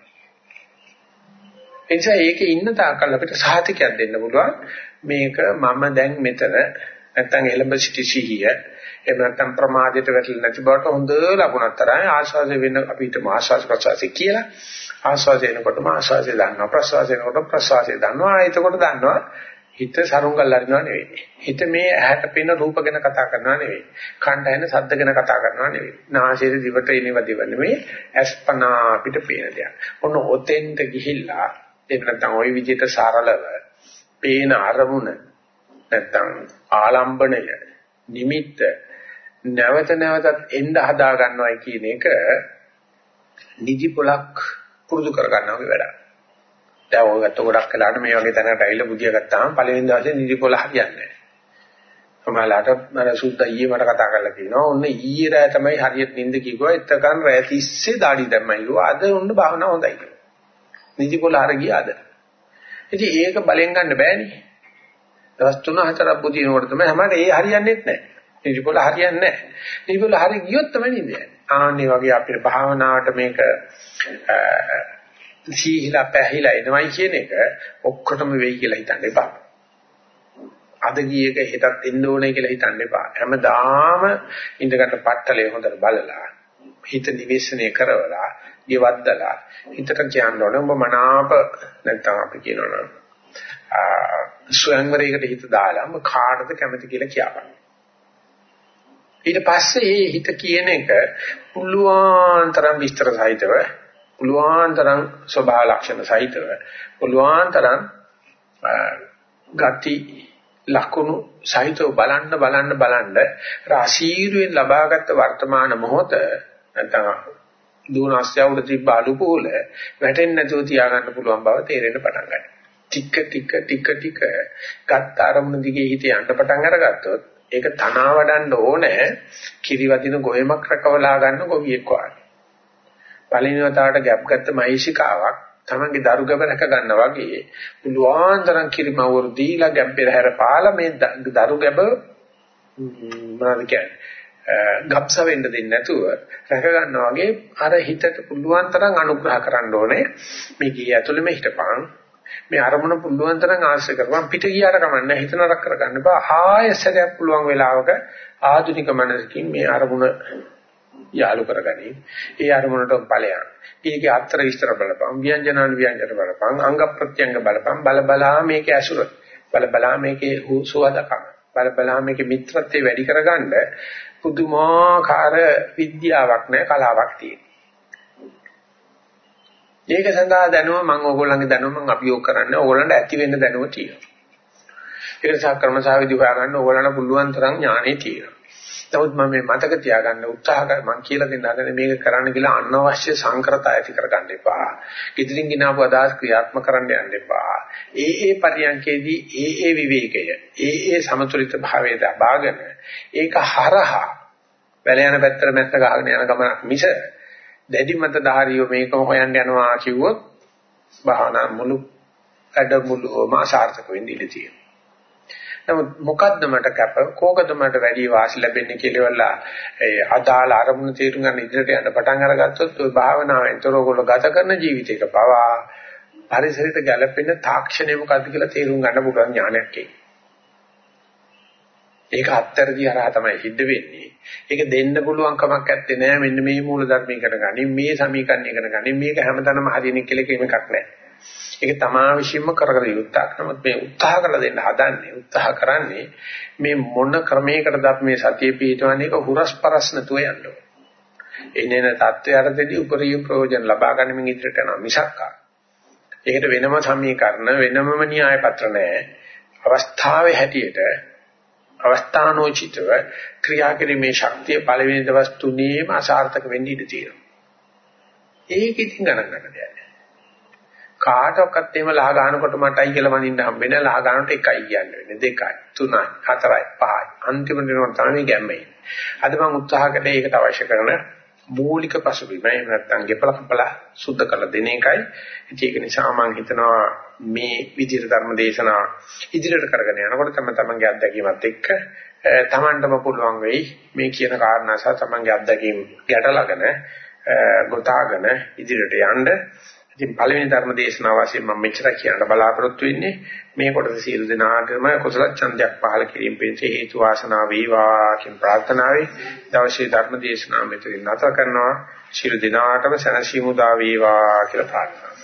එනිසා ඒකේ ඉන්න තාක්කල් අපිට සාහිතිකයක් දෙන්න පුළුවන්. මේක මම දැන් මෙතන නැත්තම් එලඹ සිටි සිහිය එහෙම නැත්නම් ප්‍රමාදයට වැටෙන්නේ නැති බවට හොඳ ලකුණක් තරයි ආශාස වෙන අපිට ආශාස ප්‍රසවාසය කියලා. ආශාස එනකොටම ආශාසය දන්නවා ප්‍රසවාසය එනකොට ප්‍රසවාසය දන්නවා. එතකොට දන්නවා හිත සරුංගල් අරිනවා නෙවෙයි. හිත මේ ඇහැට පෙනෙන රූප ගැන කතා කරනවා නෙවෙයි. කණ්ඩ ඇහෙන ශබ්ද ගැන කතා කරනවා නෙවෙයි. නාසයේ දිවට එනව දිව නෙවෙයි. අස්පනා අපිට පේන දෙයක්. ඔන්න ඔතෙන්ට ගිහිල්ලා ඒක නැත්නම් ওই විදිහට සරලව පේන අරමුණ නැත්නම් ආලම්බණය නිමිත්ත නැවත නැවතත් එන්න හදා ගන්නවයි කියන එක නිදි පොලක් පුරුදු කර ගන්නවා වගේ වැඩක්. දැන් ඔය ගත්ත ගොඩක් කලකට මේ වගේ තැනකට ඇවිල්ලා බුදියා ගත්තාම පළවෙනි දවසේ නිදි පොල හරියන්නේ නැහැ. සමහරලාට මම සුද්දා ඊයේ මට කතා කරලා කියනවා ඔන්න ඊයේ රෑ තමයි හරියට නිින්ද කිව්වා එතකන් රෑ තිස්සේ දාඩි දැම්මයි කිව්වා අද ඔන්න භාවනාව හොඳයි කිව්වා. නිදි පොල හර ගියාද? ඉතින් ඒක බලෙන් ගන්න බෑනේ. දවස් 3-4ක් බුදිනකොට තමයි හැමදාම ඒ හරියන්නේ නැහැ. නිදිපොළ හරියන්නේ නැහැ. නිදිපොළ හරිය ගියොත් තමයි නිදි යන්නේ. ආන්නේ වගේ අපේ භාවනාවට මේක සීහිලා පැහිලා එනවයි කියන එක ඔක්කොටම වෙයි කියලා හිතන්න එපා. අද ගියේක හෙටත් එන්න ඕනේ කියලා හිතන්න එපා. හැමදාම ඉඳකට පట్టලේ හොඳට බලලා හිත නිවෙස්නේ කරවලා ගෙවද්දලා හිතට කියන්න ඕනේ ඔබ මනාප නැත්නම් අපි කියනවනම් ස්වයංවරයකට හිත දාලා ඔබ කාටද කැමති කියලා කියපන්. ඊට පස්සේ මේ හිත කියන එක පුළුවන් තරම් විස්තර සහිතව පුළුවන් තරම් ස්වභාව ලක්ෂණ සහිතව පුළුවන් තරම් ගති ලකුණු සහිතව බලන්න බලන්න බලන්න රාශීරුවෙන් ලබාගත් වර්තමාන මොහොත නැත්නම් දුනාස්ය උඩ තිබ්බ අලුපෝල වැටෙන්නේ නැතුව තියාගන්න පුළුවන් බව තේරෙන්න පටන් ගන්නවා. ටික ටික ටික ටික ගත්ත අරමුණ දිගේ හිත යන්න පටන් අරගත්තොත් ඒක තනවා වඩන්න ඕනේ කිරිවදින ගොයමක් රකවලා ගන්න ගොවියෙක් වගේ. පළවෙනි වතාවට ගැප් ගත්ත මහේශිකාවක් තමන්ගේ දරු ගැබ රැක ගන්නා වගේ පුළුවන් තරම් කිරිමවරු දීලා ගැප් පෙරහැර පාලා මේ දරු ගැබ මොනවද කියන්නේ ගබ්ස වෙන්න දෙන්නේ නැතුව රැක ගන්නවා වගේ අර හිතට පුළුවන් තරම් අනුග්‍රහ කරන්න ඕනේ. මේකේ ඇතුළෙම හිටපන්. මේ අරමුණ පුළුවන් තරම් ආශ්‍රය කරපන්. පිට ගියාට කමන්නේ හිත නරක කරගන්න බෑ ආයෙසරයක් පුළුවන් වෙලාවක ආධුනික මනසකින් මේ අරමුණ යාලු කරගනි ඒ අරමුණට ඵලයන් ඒකේ අත්‍තර විස්තර බලපන්. ව්‍යංජනාන ව්‍යංජන බලපන්. අංග ප්‍රත්‍යංග බලපන්. බල බලා මේකේ ඇසුර. බල බලා මේකේ සුවදකම බල බලා මේකේ මිත්‍රත්වය වැඩි කරගන්න පුදුමාකාර විද්‍යාවක් නැහැ කලාවක් තියෙනවා ඒක සඳහා දැනුම මම ඕගොල්ලන්ගේ දැනුම මම අභියෝග කරන්නේ ඕගොල්ලන්ට ඇති වෙන්න දැනුම තියෙනවා. ඒක නිසා ක්‍රමසාවිදි හොයාගන්න ඕගොල්ලන්ට පුළුවන් තරම් ඥානෙ තියෙනවා. නමුත් මම මේ මතක තියාගන්න උත්සාහ කර මම කියලා දෙන්න හදන්නේ මේක කරන්න කියලා අනවශ්‍ය සංකරතා ඇති කරගන්න එපා. ඉදිරින් ගినాපු අදහස් ක්‍රියාත්මක කරන්න යන්න එපා. ඒ ඒ පරියන්කේදී ඒ ඒ විවේකය, ඒ ඒ සමතුලිත භාවය දබාගෙන ඒක හරහා වැල යන පැත්තට මැත්ත ගහගෙන යන ගමනක් මිස දැඩි මත ධාරියෝ මේකම හොයන්න යනවා කිව්වොත් භාවනා මුළු කඩමුළුවම අසාර්ථක වෙන්න ඉඩ තියෙනවා. නමුත් මොකද්ද මට කැප කෝකද මට වැඩි වාසි ලැබෙන්නේ කියලා ඒ අදාළ අරමුණ තීරුම් ගන්න ඉදිරියට යන්න පටන් අරගත්තොත් ওই භාවනාවෙන් තොරගොල්ල ගත කරන ජීවිතයක පවා පරිසරයට ගැළපෙන තාක්ෂණය මොකද්ද කියලා තීරුම් ගන්න පුළුවන් ඥානයක් එයි. ඒක අත්තරදී හරහා තමයි සිද්ධ වෙන්නේ. ඒක දෙන්න පුළුවන් කමක් නැත්තේ නෑ මෙන්න මේ මූල ධර්ම ඉගෙන ගනින් මේ සමීකරණ ඉගෙන ගනින් මේක හැමතැනම හරියන්නේ කියලා කියන එකක් නෑ. ඒක තමා විශ්ීම කරකර යුක්තක්. නමුත් මේ උත්සාහ කරලා දෙන්න හදන්නේ උත්සාහ කරන්නේ මේ මොන ක්‍රමයකටද අපි මේ සතිය පිටවන්නේ ඒක හුරස්පරස් නැතුව යන්න ඕනේ. එනේන தත්ත්වයටදී උපරිම ප්‍රයෝජන ලබා ගන්න ඉදිරියට යනවා මිසක් ඒකට වෙනම සමීකරණ වෙනමම න්‍යාය පත්‍ර නැහැ. අවස්ථාවේ හැටියට අවස්ථානෝචිතව ක්‍රියා කිරීමේ ශක්තිය පළවෙනි දවස් තුනේම අසාර්ථක වෙන්න ඉඩ තියෙනවා. ඒක ඉතින් ගණන් ගන්න දෙයක් නෑ. කාටවත් එහෙම ලහ ගන්නකොට මටයි කියලා වඳින්න හම්බෙන්නේ ලහ ගන්නකොට එකයි කියන්නේ. වෙන්නේ දෙකයි තුනයි හතරයි පහයි. අන්තිම දිනවල තමයි ගැම්මේ. අද මම උත්සාහ කළේ ඒකට අවශ්‍ය කරන මූලික පසුබිම එහෙම නැත්නම් ගෙපල කපලා සුද්ධ කරලා දෙන එකයි. ඒක නිසා මම හිතනවා මේ විදිහට ධර්ම දේශනා ඉදිරියට කරගෙන යනකොට තම තමන්ගේ අත්දැකීමත් එක්ක තමන්ටම පුළුවන් වෙයි මේ කියන කාරණා සහ තමන්ගේ අත්දැකීම් ගැටලගෙන ගොතාගෙන ඉදිරියට යන්න. ඉතින් පළවෙනි ධර්ම දේශනාව වශයෙන් මම මෙච්චර කියන්න බලාපොරොත්තු වෙන්නේ මේ කොටස සියලු දෙනාටම කුසල ඡන්දයක් පහළ කිරීම පිණිස හේතු වාසනා වේවා කියන ප්‍රාර්ථනාවයි දවසේ ධර්ම දේශනාව මෙතනින් නැත කරනවා. සියලු දෙනාටම සැනසීම උදා වේවා කියලා ප්‍රාර්ථනා කරනවා.